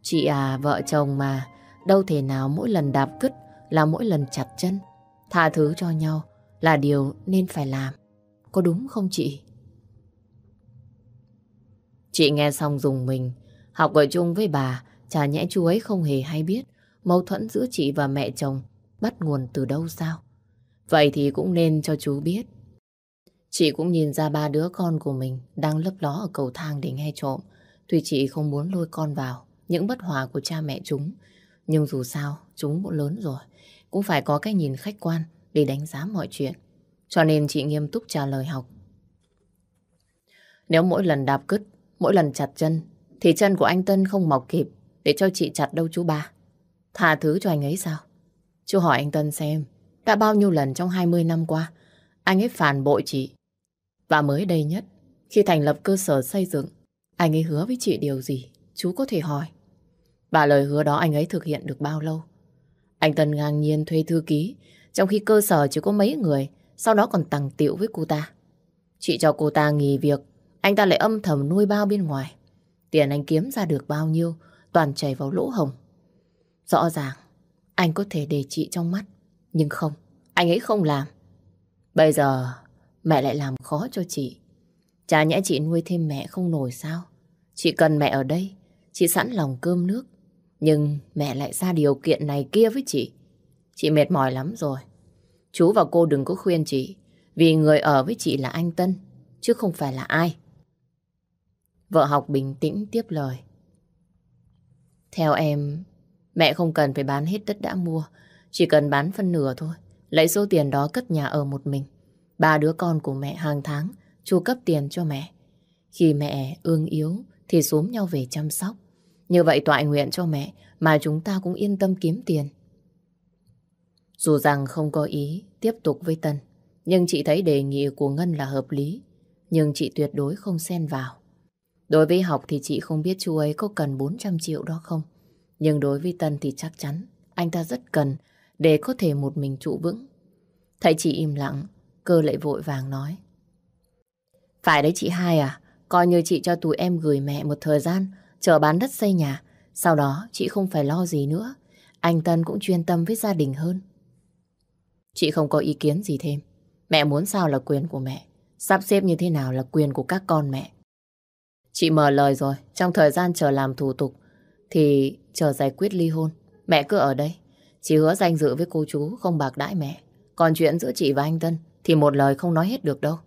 Chị à, vợ chồng mà, đâu thể nào mỗi lần đạp cứt là mỗi lần chặt chân. Tha thứ cho nhau là điều nên phải làm. Có đúng không chị? Chị nghe xong dùng mình, học ở chung với bà, chả nhẽ chú ấy không hề hay biết mâu thuẫn giữa chị và mẹ chồng bắt nguồn từ đâu sao? Vậy thì cũng nên cho chú biết. Chị cũng nhìn ra ba đứa con của mình đang lấp ló ở cầu thang để nghe trộm. Tuy chị không muốn lôi con vào những bất hòa của cha mẹ chúng. Nhưng dù sao, chúng cũng lớn rồi. Cũng phải có cái nhìn khách quan để đánh giá mọi chuyện. Cho nên chị nghiêm túc trả lời học. Nếu mỗi lần đạp cứt, mỗi lần chặt chân, thì chân của anh Tân không mọc kịp để cho chị chặt đâu chú ba. Thà thứ cho anh ấy sao? Chú hỏi anh Tân xem, đã bao nhiêu lần trong 20 năm qua, anh ấy phản bội chị. Và mới đây nhất, khi thành lập cơ sở xây dựng, anh ấy hứa với chị điều gì? Chú có thể hỏi. Và lời hứa đó anh ấy thực hiện được bao lâu? Anh Tân ngang nhiên thuê thư ký, trong khi cơ sở chỉ có mấy người, sau đó còn tặng tiệu với cô ta. Chị cho cô ta nghỉ việc, anh ta lại âm thầm nuôi bao bên ngoài. Tiền anh kiếm ra được bao nhiêu, toàn chảy vào lỗ hồng. Rõ ràng, anh có thể để chị trong mắt, nhưng không, anh ấy không làm. Bây giờ, mẹ lại làm khó cho chị. Chả nhẽ chị nuôi thêm mẹ không nổi sao? Chị cần mẹ ở đây, chị sẵn lòng cơm nước. Nhưng mẹ lại ra điều kiện này kia với chị. Chị mệt mỏi lắm rồi. Chú và cô đừng có khuyên chị, vì người ở với chị là anh Tân, chứ không phải là ai. Vợ học bình tĩnh tiếp lời. Theo em, mẹ không cần phải bán hết đất đã mua, chỉ cần bán phân nửa thôi. Lấy số tiền đó cất nhà ở một mình. Ba đứa con của mẹ hàng tháng chu cấp tiền cho mẹ. Khi mẹ ương yếu thì xuống nhau về chăm sóc. Như vậy toại nguyện cho mẹ mà chúng ta cũng yên tâm kiếm tiền. Dù rằng không có ý tiếp tục với Tân, nhưng chị thấy đề nghị của Ngân là hợp lý. Nhưng chị tuyệt đối không xen vào. Đối với học thì chị không biết chú ấy có cần 400 triệu đó không. Nhưng đối với Tân thì chắc chắn anh ta rất cần để có thể một mình trụ vững. Thấy chị im lặng, cơ lại vội vàng nói. Phải đấy chị hai à, coi như chị cho tụi em gửi mẹ một thời gian chờ bán đất xây nhà. Sau đó chị không phải lo gì nữa. Anh Tân cũng chuyên tâm với gia đình hơn. Chị không có ý kiến gì thêm. Mẹ muốn sao là quyền của mẹ. Sắp xếp như thế nào là quyền của các con mẹ. Chị mở lời rồi, trong thời gian chờ làm thủ tục thì chờ giải quyết ly hôn. Mẹ cứ ở đây. Chị hứa danh dự với cô chú không bạc đãi mẹ. Còn chuyện giữa chị và anh Tân thì một lời không nói hết được đâu.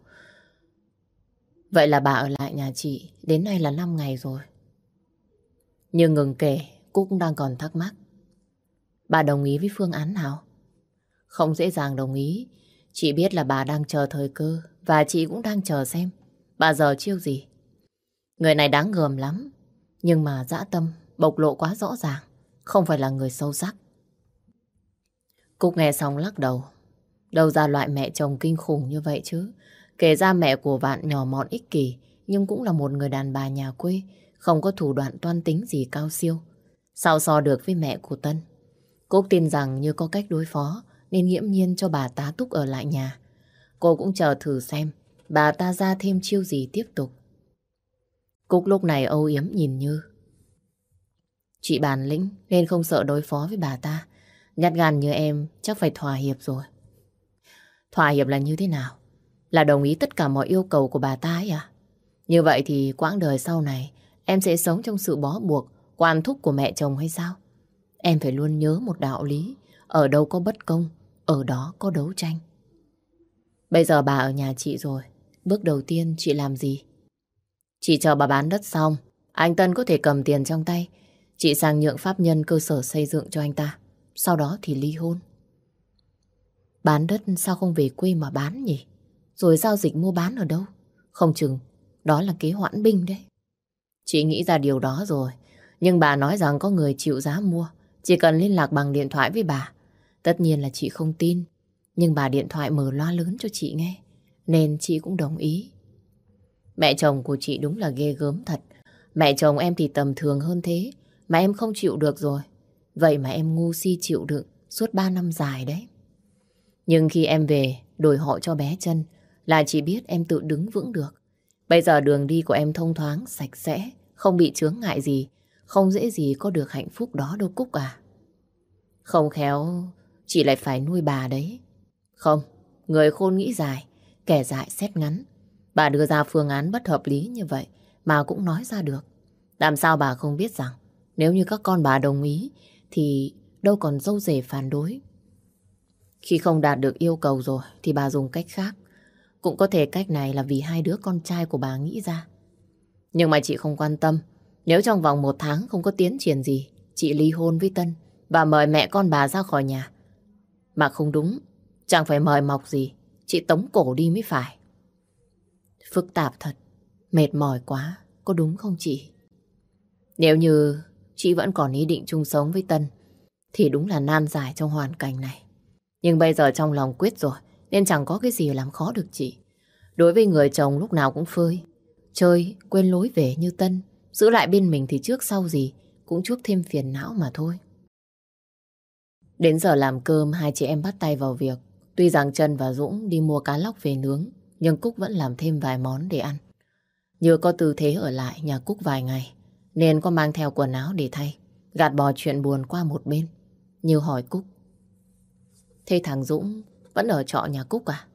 Vậy là bà ở lại nhà chị đến nay là 5 ngày rồi. Nhưng ngừng kể, cô cũng đang còn thắc mắc. Bà đồng ý với phương án nào? Không dễ dàng đồng ý. Chị biết là bà đang chờ thời cơ và chị cũng đang chờ xem bà giờ chiêu gì. Người này đáng gờm lắm, nhưng mà dã tâm bộc lộ quá rõ ràng, không phải là người sâu sắc. Cúc nghe xong lắc đầu. Đâu ra loại mẹ chồng kinh khủng như vậy chứ. Kể ra mẹ của bạn nhỏ mọn ích kỷ, nhưng cũng là một người đàn bà nhà quê, không có thủ đoạn toan tính gì cao siêu. Sao so được với mẹ của Tân? Cúc tin rằng như có cách đối phó, nên nghiễm nhiên cho bà tá túc ở lại nhà. Cô cũng chờ thử xem bà ta ra thêm chiêu gì tiếp tục. Cúc lúc này âu yếm nhìn Như. Chị bản lĩnh nên không sợ đối phó với bà ta. Nhát gan như em chắc phải thỏa hiệp rồi. Thỏa hiệp là như thế nào? Là đồng ý tất cả mọi yêu cầu của bà ta ấy à? Như vậy thì quãng đời sau này em sẽ sống trong sự bó buộc, quan thúc của mẹ chồng hay sao? Em phải luôn nhớ một đạo lý, ở đâu có bất công, ở đó có đấu tranh. Bây giờ bà ở nhà chị rồi, bước đầu tiên chị làm gì? Chị chờ bà bán đất xong, anh Tân có thể cầm tiền trong tay, chị sang nhượng pháp nhân cơ sở xây dựng cho anh ta, sau đó thì ly hôn. Bán đất sao không về quê mà bán nhỉ? Rồi giao dịch mua bán ở đâu? Không chừng, đó là kế hoãn binh đấy. Chị nghĩ ra điều đó rồi, nhưng bà nói rằng có người chịu giá mua, chỉ cần liên lạc bằng điện thoại với bà. Tất nhiên là chị không tin, nhưng bà điện thoại mở loa lớn cho chị nghe, nên chị cũng đồng ý. Mẹ chồng của chị đúng là ghê gớm thật. Mẹ chồng em thì tầm thường hơn thế, mà em không chịu được rồi. Vậy mà em ngu si chịu đựng suốt 3 năm dài đấy. Nhưng khi em về đổi họ cho bé chân là chỉ biết em tự đứng vững được. Bây giờ đường đi của em thông thoáng, sạch sẽ, không bị chướng ngại gì, không dễ gì có được hạnh phúc đó đâu Cúc à. Không khéo, chị lại phải nuôi bà đấy. Không, người khôn nghĩ dài, kẻ dại xét ngắn. Bà đưa ra phương án bất hợp lý như vậy mà cũng nói ra được. Làm sao bà không biết rằng nếu như các con bà đồng ý thì đâu còn dâu rể phản đối. Khi không đạt được yêu cầu rồi thì bà dùng cách khác. Cũng có thể cách này là vì hai đứa con trai của bà nghĩ ra. Nhưng mà chị không quan tâm. Nếu trong vòng một tháng không có tiến triển gì, chị ly hôn với Tân và mời mẹ con bà ra khỏi nhà. Mà không đúng, chẳng phải mời mọc gì, chị tống cổ đi mới phải. Phức tạp thật, mệt mỏi quá, có đúng không chị? Nếu như chị vẫn còn ý định chung sống với Tân, thì đúng là nan giải trong hoàn cảnh này. Nhưng bây giờ trong lòng quyết rồi, nên chẳng có cái gì làm khó được chị. Đối với người chồng lúc nào cũng phơi, chơi, quên lối về như Tân, giữ lại bên mình thì trước sau gì cũng chuốc thêm phiền não mà thôi. Đến giờ làm cơm, hai chị em bắt tay vào việc. Tuy rằng Trần và Dũng đi mua cá lóc về nướng, nhưng Cúc vẫn làm thêm vài món để ăn. Như có tư thế ở lại nhà Cúc vài ngày, nên có mang theo quần áo để thay, gạt bỏ chuyện buồn qua một bên. Như hỏi Cúc. Thế thằng Dũng vẫn ở trọ nhà Cúc à?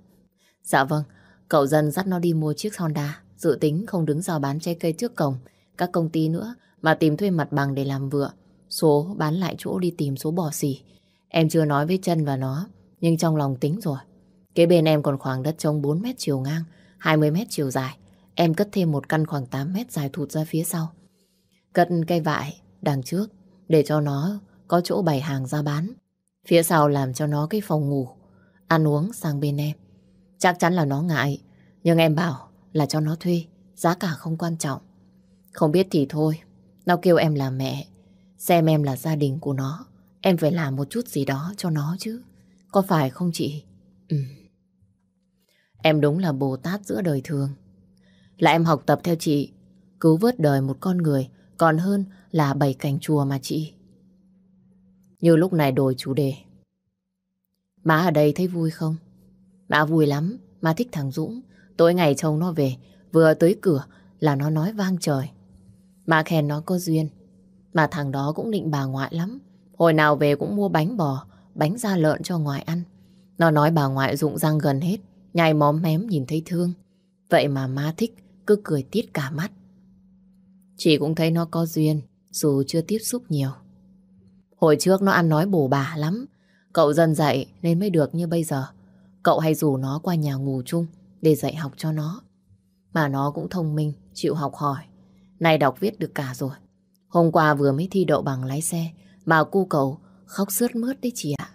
Dạ vâng, cậu dân dắt nó đi mua chiếc Honda, dự tính không đứng giao bán trái cây trước cổng, các công ty nữa, mà tìm thuê mặt bằng để làm vựa. Số bán lại chỗ đi tìm số bò xỉ. Em chưa nói với chân và nó, nhưng trong lòng tính rồi. Kế bên em còn khoảng đất trông 4 mét chiều ngang, 20 mét chiều dài. Em cất thêm một căn khoảng 8 mét dài thụt ra phía sau. Cất cây vải đằng trước để cho nó có chỗ bày hàng ra bán. Phía sau làm cho nó cái phòng ngủ, ăn uống sang bên em. Chắc chắn là nó ngại, nhưng em bảo là cho nó thuê, giá cả không quan trọng. Không biết thì thôi, nó kêu em là mẹ, xem em là gia đình của nó. Em phải làm một chút gì đó cho nó chứ. Có phải không chị? Ừ. Em đúng là Bồ Tát giữa đời thường. Là em học tập theo chị, cứu vớt đời một con người, còn hơn là bảy cành chùa mà chị. Như lúc này đổi chủ đề. Má ở đây thấy vui không? Má vui lắm, má thích thằng Dũng. Tối ngày trông nó về, vừa tới cửa là nó nói vang trời. Má khen nó có duyên. Mà thằng đó cũng định bà ngoại lắm. Hồi nào về cũng mua bánh bò, bánh da lợn cho ngoại ăn. Nó nói bà ngoại rụng răng gần hết, nhai móm mém nhìn thấy thương. Vậy mà má thích, cứ cười tít cả mắt. Chị cũng thấy nó có duyên, dù chưa tiếp xúc nhiều. Hồi trước nó ăn nói bổ bà lắm. Cậu dần dạy nên mới được như bây giờ. Cậu hay rủ nó qua nhà ngủ chung để dạy học cho nó. Mà nó cũng thông minh, chịu học hỏi. Này đọc viết được cả rồi. Hôm qua vừa mới thi đậu bằng lái xe mà cu cậu khóc sướt mướt đấy chị ạ.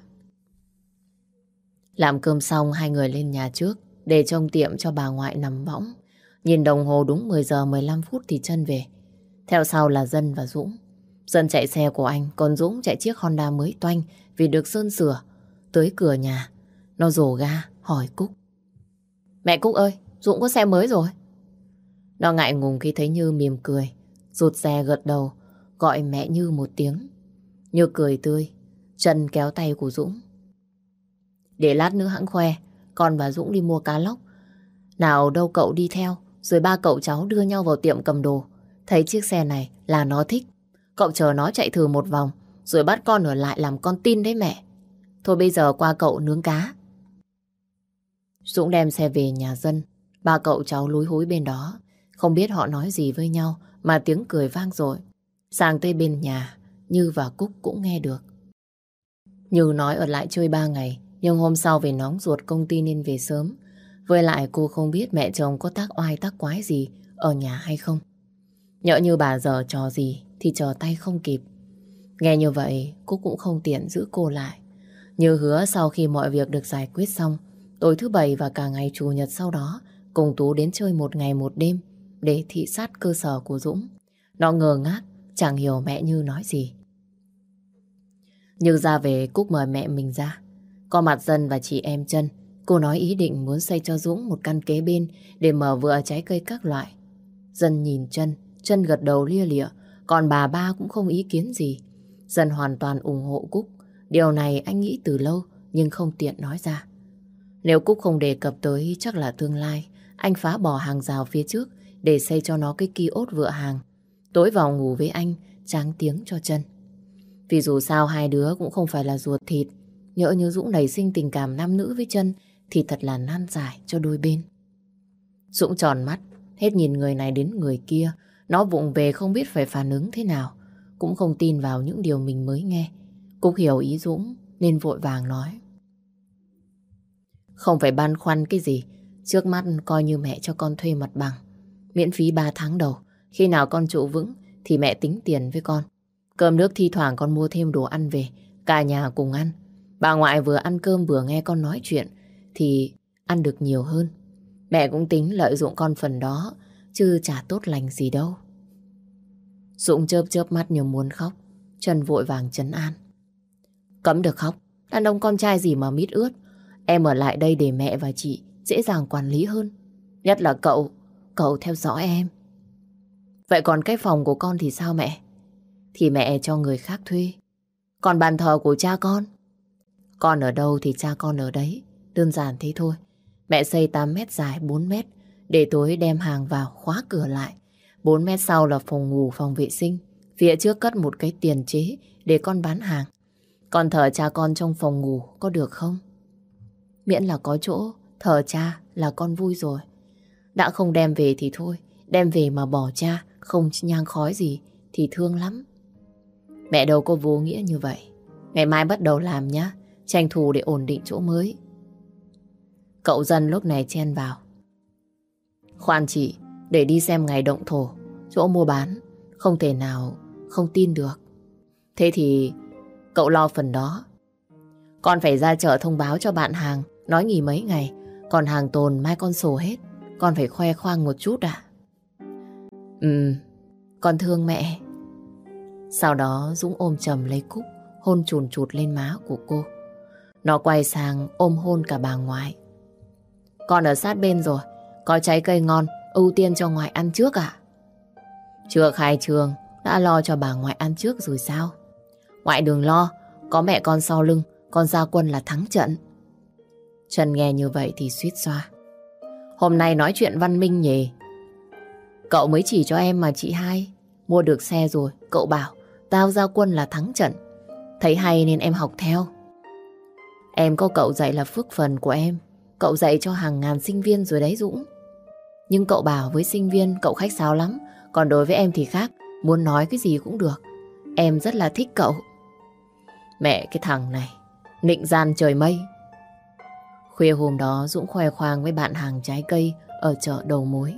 Làm cơm xong hai người lên nhà trước để trông tiệm cho bà ngoại nằm võng. Nhìn đồng hồ đúng 10 giờ 15 phút thì chân về. Theo sau là Dân và Dũng. Dân chạy xe của anh, còn Dũng chạy chiếc Honda mới toanh vì được sơn sửa. Tới cửa nhà, nó rồ ga hỏi Cúc. Mẹ Cúc ơi, Dũng có xe mới rồi. Nó ngại ngùng khi thấy Như mỉm cười, rụt xe gật đầu, gọi mẹ Như một tiếng. Như cười tươi, chân kéo tay của Dũng. Để lát nữa hãng khoe, con và Dũng đi mua cá lóc. Nào đâu cậu đi theo, rồi ba cậu cháu đưa nhau vào tiệm cầm đồ. Thấy chiếc xe này là nó thích. Cậu chờ nó chạy thử một vòng, rồi bắt con ở lại làm con tin đấy mẹ. Thôi bây giờ qua cậu nướng cá. Dũng đem xe về nhà dân. Ba cậu cháu lúi húi bên đó. Không biết họ nói gì với nhau mà tiếng cười vang rồi. Sang tới bên nhà, Như và Cúc cũng nghe được. Như nói ở lại chơi ba ngày, nhưng hôm sau về nóng ruột công ty nên về sớm. Với lại cô không biết mẹ chồng có tác oai tác quái gì ở nhà hay không. Nhỡ như bà giờ trò gì thì chờ tay không kịp. Nghe như vậy, Cúc cũng không tiện giữ cô lại. Như hứa sau khi mọi việc được giải quyết xong, tối thứ bảy và cả ngày chủ nhật sau đó, cùng Tú đến chơi một ngày một đêm để thị sát cơ sở của Dũng. Nó ngờ ngác, chẳng hiểu mẹ Như nói gì. Như ra về Cúc mời mẹ mình ra. Có mặt dân và chị em chân, cô nói ý định muốn xây cho Dũng một căn kế bên để mở vựa trái cây các loại. Dân nhìn chân, chân gật đầu lia lịa, còn bà ba cũng không ý kiến gì. Dân hoàn toàn ủng hộ Cúc. Điều này anh nghĩ từ lâu nhưng không tiện nói ra. Nếu Cúc không đề cập tới chắc là tương lai, anh phá bỏ hàng rào phía trước để xây cho nó cái kiosk vựa hàng. Tối vào ngủ với anh, tráng tiếng cho chân. Vì dù sao hai đứa cũng không phải là ruột thịt, nhỡ như Dũng nảy sinh tình cảm nam nữ với chân thì thật là nan giải cho đôi bên. Dũng tròn mắt, hết nhìn người này đến người kia, nó vụng về không biết phải phản ứng thế nào, cũng không tin vào những điều mình mới nghe. Cúc hiểu ý Dũng nên vội vàng nói. Không phải băn khoăn cái gì, trước mắt coi như mẹ cho con thuê mặt bằng. Miễn phí 3 tháng đầu, khi nào con trụ vững thì mẹ tính tiền với con. Cơm nước thi thoảng con mua thêm đồ ăn về, cả nhà cùng ăn. Bà ngoại vừa ăn cơm vừa nghe con nói chuyện thì ăn được nhiều hơn. Mẹ cũng tính lợi dụng con phần đó, chứ chả tốt lành gì đâu. Dũng chớp chớp mắt như muốn khóc, Trần vội vàng chấn an. Cấm được khóc, đàn ông con trai gì mà mít ướt. Em ở lại đây để mẹ và chị dễ dàng quản lý hơn. Nhất là cậu, cậu theo dõi em. Vậy còn cái phòng của con thì sao mẹ? Thì mẹ cho người khác thuê. Còn bàn thờ của cha con? Con ở đâu thì cha con ở đấy. Đơn giản thế thôi. Mẹ xây 8 mét dài 4 mét để tối đem hàng vào khóa cửa lại. 4 mét sau là phòng ngủ, phòng vệ sinh. Phía trước cất một cái tiền chế để con bán hàng. Con thờ cha con trong phòng ngủ có được không? Miễn là có chỗ, thờ cha là con vui rồi. Đã không đem về thì thôi, đem về mà bỏ cha, không nhang khói gì thì thương lắm. Mẹ đâu có vô nghĩa như vậy. Ngày mai bắt đầu làm nhá, tranh thủ để ổn định chỗ mới. Cậu dân lúc này chen vào. Khoan chị, để đi xem ngày động thổ, chỗ mua bán, không thể nào không tin được. Thế thì cậu lo phần đó. Con phải ra chợ thông báo cho bạn hàng, nói nghỉ mấy ngày, còn hàng tồn mai con sổ hết. Con phải khoe khoang một chút à? Ừ, con thương mẹ. Sau đó Dũng ôm chầm lấy Cúc, hôn chùn chụt lên má của cô. Nó quay sang ôm hôn cả bà ngoại. Con ở sát bên rồi, có trái cây ngon, ưu tiên cho ngoại ăn trước à? Chưa khai trường, đã lo cho bà ngoại ăn trước rồi sao? Ngoại đừng lo, có mẹ con sau lưng, con ra quân là thắng trận. Trần nghe như vậy thì suýt xoa. Hôm nay nói chuyện văn minh nhỉ? Cậu mới chỉ cho em mà chị hai. Mua được xe rồi, cậu bảo tao ra quân là thắng trận. Thấy hay nên em học theo. Em có cậu dạy là phước phần của em. Cậu dạy cho hàng ngàn sinh viên rồi đấy Dũng. Nhưng cậu bảo với sinh viên cậu khách sáo lắm. Còn đối với em thì khác. Muốn nói cái gì cũng được. Em rất là thích cậu. Mẹ cái thằng này. Nịnh gian trời mây. Khuya hôm đó Dũng khoe khoang với bạn hàng trái cây ở chợ đầu mối.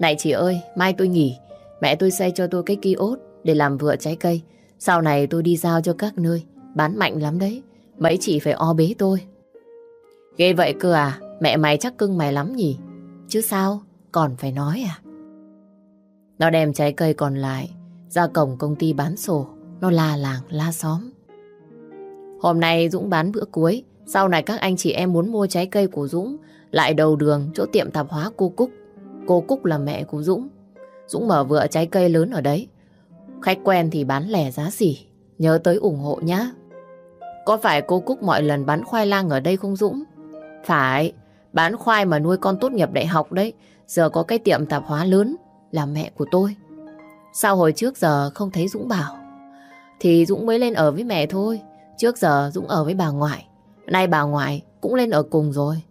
Này chị ơi, mai tôi nghỉ. mẹ tôi xây cho tôi cái kiosk để làm vựa trái cây. Sau này tôi đi giao cho các nơi, bán mạnh lắm đấy. Mấy chị phải o bế tôi. Ghê vậy cơ à, mẹ mày chắc cưng mày lắm nhỉ? Chứ sao, còn phải nói à? Nó đem trái cây còn lại ra cổng công ty bán sổ. Nó la làng, la xóm. Hôm nay Dũng bán bữa cuối. Sau này các anh chị em muốn mua trái cây của Dũng lại đầu đường chỗ tiệm tạp hóa cô Cúc. Cô Cúc là mẹ của Dũng. Dũng mở vựa trái cây lớn ở đấy. Khách quen thì bán lẻ giá xỉ. Nhớ tới ủng hộ nhá. Có phải cô Cúc mọi lần bán khoai lang ở đây không Dũng? Phải, bán khoai mà nuôi con tốt nghiệp đại học đấy. Giờ có cái tiệm tạp hóa lớn, là mẹ của tôi. Sao hồi trước giờ không thấy Dũng bảo? Thì Dũng mới lên ở với mẹ thôi. Trước giờ Dũng ở với bà ngoại. Nay bà ngoại cũng lên ở cùng rồi.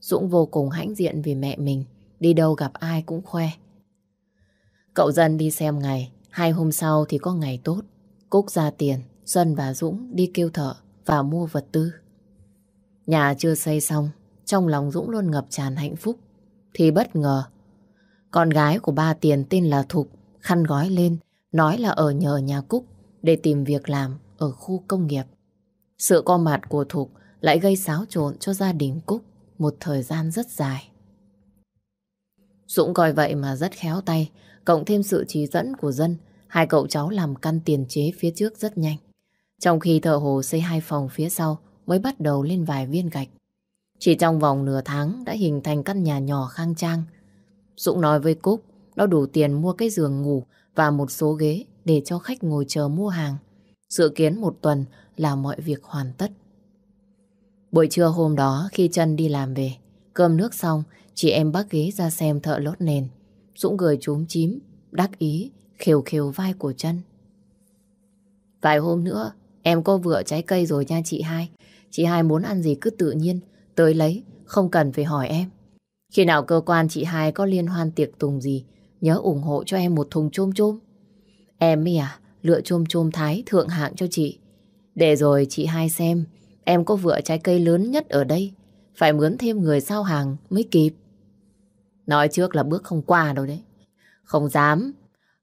Dũng vô cùng hãnh diện vì mẹ mình. Đi đâu gặp ai cũng khoe. Cậu dân đi xem ngày. Hai hôm sau thì có ngày tốt. Cúc ra tiền. Dân và Dũng đi kêu thợ và mua vật tư. Nhà chưa xây xong. Trong lòng Dũng luôn ngập tràn hạnh phúc. Thì bất ngờ. Con gái của ba tiền tên là Thục khăn gói lên nói là ở nhờ nhà Cúc để tìm việc làm ở khu công nghiệp. Sự co mặt của Thục lại gây xáo trộn cho gia đình Cúc một thời gian rất dài. Dũng coi vậy mà rất khéo tay, cộng thêm sự chỉ dẫn của dân, hai cậu cháu làm căn tiền chế phía trước rất nhanh. Trong khi thợ hồ xây hai phòng phía sau mới bắt đầu lên vài viên gạch. Chỉ trong vòng nửa tháng đã hình thành căn nhà nhỏ khang trang. Dũng nói với Cúc, nó đủ tiền mua cái giường ngủ và một số ghế để cho khách ngồi chờ mua hàng. Dự kiến một tuần là mọi việc hoàn tất. Buổi trưa hôm đó khi chân đi làm về, cơm nước xong, chị em bác ghế ra xem thợ lót nền. Dũng cười chúm chím, đắc ý, khều khều vai của chân. Vài hôm nữa, em có vựa trái cây rồi nha chị hai. Chị hai muốn ăn gì cứ tự nhiên, tới lấy, không cần phải hỏi em. Khi nào cơ quan chị hai có liên hoan tiệc tùng gì, nhớ ủng hộ cho em một thùng chôm chôm. Em ấy à, lựa chôm chôm thái thượng hạng cho chị. Để rồi chị hai xem, em có vựa trái cây lớn nhất ở đây. Phải mướn thêm người giao hàng mới kịp. Nói trước là bước không qua đâu đấy. Không dám.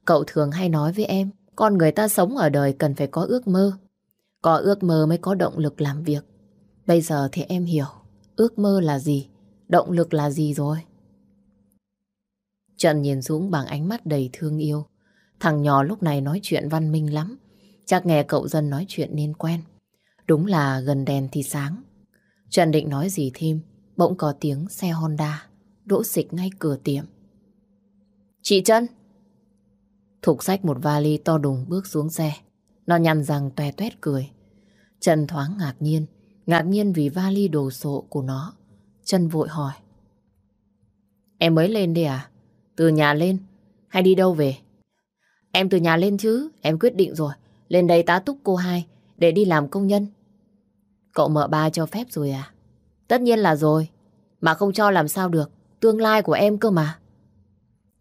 Cậu thường hay nói với em, con người ta sống ở đời cần phải có ước mơ. Có ước mơ mới có động lực làm việc. Bây giờ thì em hiểu, ước mơ là gì, động lực là gì rồi. Trần nhìn Dũng bằng ánh mắt đầy thương yêu. Thằng nhỏ lúc này nói chuyện văn minh lắm. Chắc nghe cậu dân nói chuyện nên quen. Đúng là gần đèn thì sáng. Trần định nói gì thêm, bỗng có tiếng xe Honda đỗ xịch ngay cửa tiệm. Chị Trân! Thục sách một vali to đùng bước xuống xe. Nó nhăn răng toe toét cười. Trần thoáng ngạc nhiên, ngạc nhiên vì vali đồ sộ của nó. Chân vội hỏi. Em mới lên đây à? Từ nhà lên, hay đi đâu về? Em từ nhà lên chứ, em quyết định rồi. Lên đây tá túc cô hai, để đi làm công nhân. Cậu mợ ba cho phép rồi à? Tất nhiên là rồi. Mà không cho làm sao được. Tương lai của em cơ mà.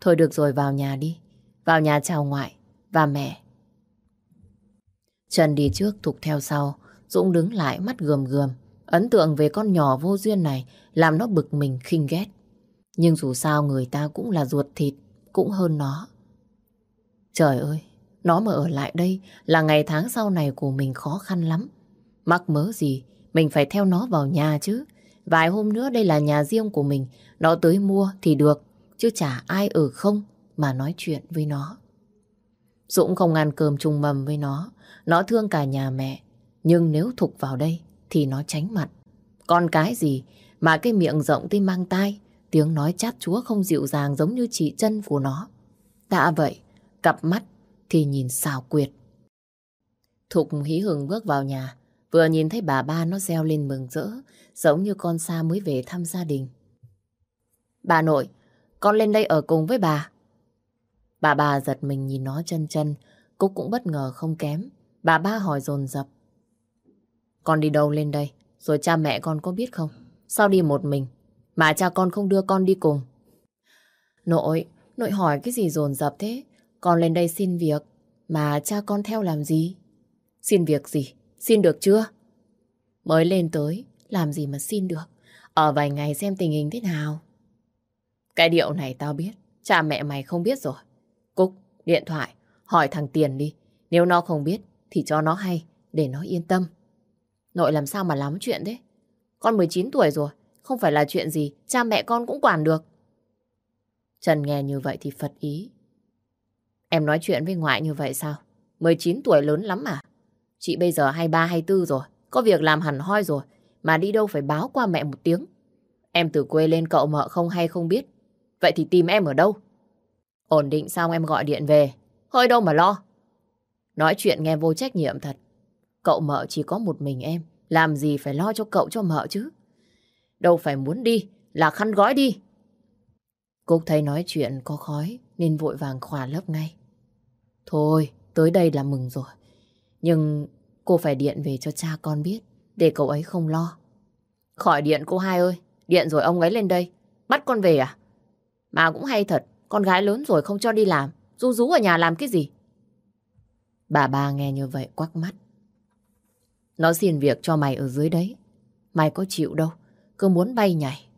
Thôi được rồi vào nhà đi. Vào nhà chào ngoại và mẹ. Trần đi trước Thục theo sau. Dũng đứng lại mắt gườm gườm. Ấn tượng về con nhỏ vô duyên này làm nó bực mình khinh ghét. Nhưng dù sao người ta cũng là ruột thịt, cũng hơn nó. Trời ơi, nó mà ở lại đây là ngày tháng sau này của mình khó khăn lắm. Mắc mớ gì, mình phải theo nó vào nhà chứ. Vài hôm nữa đây là nhà riêng của mình, nó tới mua thì được, chứ chả ai ở không mà nói chuyện với nó. Dũng không ăn cơm chung mầm với nó, nó thương cả nhà mẹ. Nhưng nếu thục vào đây thì nó tránh mặt. Con cái gì mà cái miệng rộng tới mang tai, tiếng nói chát chúa không dịu dàng giống như chỉ chân của nó. Đã vậy, cặp mắt thì nhìn xào quyệt. Thục hí hừng bước vào nhà, vừa nhìn thấy bà ba nó reo lên mừng rỡ, giống như con xa mới về thăm gia đình. Bà nội, con lên đây ở cùng với bà. Bà bà giật mình nhìn nó chân chân, Cúc cũng bất ngờ không kém. Bà ba hỏi dồn dập con đi đâu lên đây? Rồi cha mẹ con có biết không? Sao đi một mình? Mà cha con không đưa con đi cùng. Nội, nội hỏi cái gì dồn dập thế? Con lên đây xin việc, mà cha con theo làm gì? Xin việc gì? Xin được chưa? Mới lên tới, làm gì mà xin được? Ở vài ngày xem tình hình thế nào. Cái điệu này tao biết, Cha mẹ mày không biết rồi. Cúc, điện thoại, hỏi thằng Tiền đi. Nếu nó không biết thì cho nó hay, để nó yên tâm. Nội làm sao mà lắm chuyện thế? Con 19 tuổi rồi, không phải là chuyện gì, cha mẹ con cũng quản được. Trần nghe như vậy thì phật ý. Em nói chuyện với ngoại như vậy sao? 19 tuổi lớn lắm mà. Chị bây giờ 23, 24 rồi, có việc làm hẳn hoi rồi, mà đi đâu phải báo qua mẹ một tiếng. Em từ quê lên cậu mợ không hay không biết. Vậy thì tìm em ở đâu? Ổn định xong em gọi điện về. Hơi đâu mà lo. Nói chuyện nghe vô trách nhiệm thật. Cậu mợ chỉ có một mình em. Làm gì phải lo cho cậu cho mợ chứ? Đâu phải muốn đi, là khăn gói đi. Cúc thấy nói chuyện có khói nên vội vàng khỏa lấp ngay. Thôi, tới đây là mừng rồi. Nhưng cô phải điện về cho cha con biết để cậu ấy không lo. Khỏi điện cô hai ơi, điện rồi ông ấy lên đây. Bắt con về à? Mà cũng hay thật, con gái lớn rồi không cho đi làm. ru rú ở nhà làm cái gì? Bà ba nghe như vậy quắc mắt. Nó xin việc cho mày ở dưới đấy. Mày có chịu đâu, cứ muốn bay nhảy.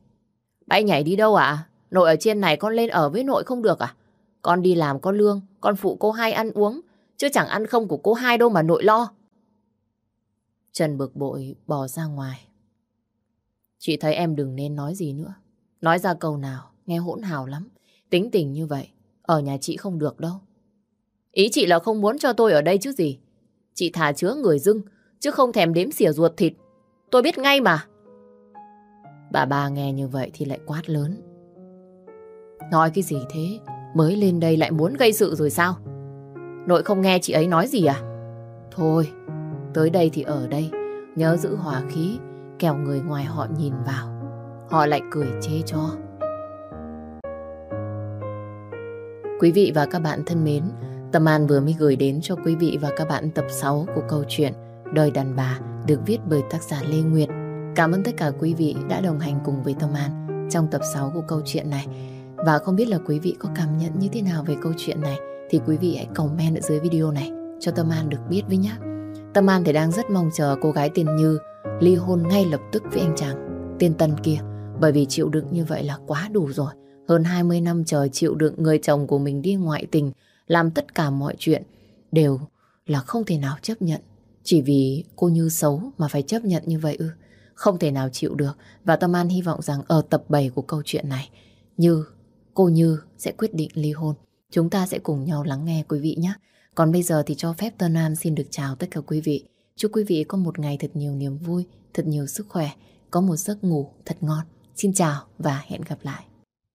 Bay nhảy đi đâu ạ? Nội ở trên này con lên ở với nội không được à? Con đi làm có lương, con phụ cô hai ăn uống, chứ chẳng ăn không của cô hai đâu mà nội lo. Trần bực bội bỏ ra ngoài. Chị thấy em đừng nên nói gì nữa. Nói ra câu nào, nghe hỗn hào lắm. Tính tình như vậy, ở nhà chị không được đâu. Ý chị là không muốn cho tôi ở đây chứ gì. Chị thả chứa người dưng, chứ không thèm đếm xỉa ruột thịt. Tôi biết ngay mà. Bà bà nghe như vậy thì lại quát lớn. Nói cái gì thế? Mới lên đây lại muốn gây sự rồi sao? Nội không nghe chị ấy nói gì à? Thôi, tới đây thì ở đây. Nhớ giữ hòa khí, kẻo người ngoài họ nhìn vào. Họ lại cười chê cho. Quý vị và các bạn thân mến, Tâm An vừa mới gửi đến cho quý vị và các bạn tập 6 của câu chuyện Đời đàn bà được viết bởi tác giả Lê Nguyệt. Cảm ơn tất cả quý vị đã đồng hành cùng với Tâm An trong tập 6 của câu chuyện này. Và không biết là quý vị có cảm nhận như thế nào về câu chuyện này, thì quý vị hãy comment ở dưới video này cho Tâm An được biết với nhé. Tâm An thì đang rất mong chờ cô gái tên Như ly hôn ngay lập tức với anh chàng tên Tân kia bởi vì chịu đựng như vậy là quá đủ rồi. Hơn 20 năm trời chịu đựng người chồng của mình đi ngoại tình, làm tất cả mọi chuyện đều là không thể nào chấp nhận. Chỉ vì cô Như xấu mà phải chấp nhận như vậy ư. Không thể nào chịu được. Và Tâm An hy vọng rằng ở tập 7 của câu chuyện này, Như, cô Như sẽ quyết định ly hôn. Chúng ta sẽ cùng nhau lắng nghe quý vị nhé. Còn bây giờ thì cho phép Tân An xin được chào tất cả quý vị. Chúc quý vị có một ngày thật nhiều niềm vui, thật nhiều sức khỏe, có một giấc ngủ thật ngon. Xin chào và hẹn gặp lại.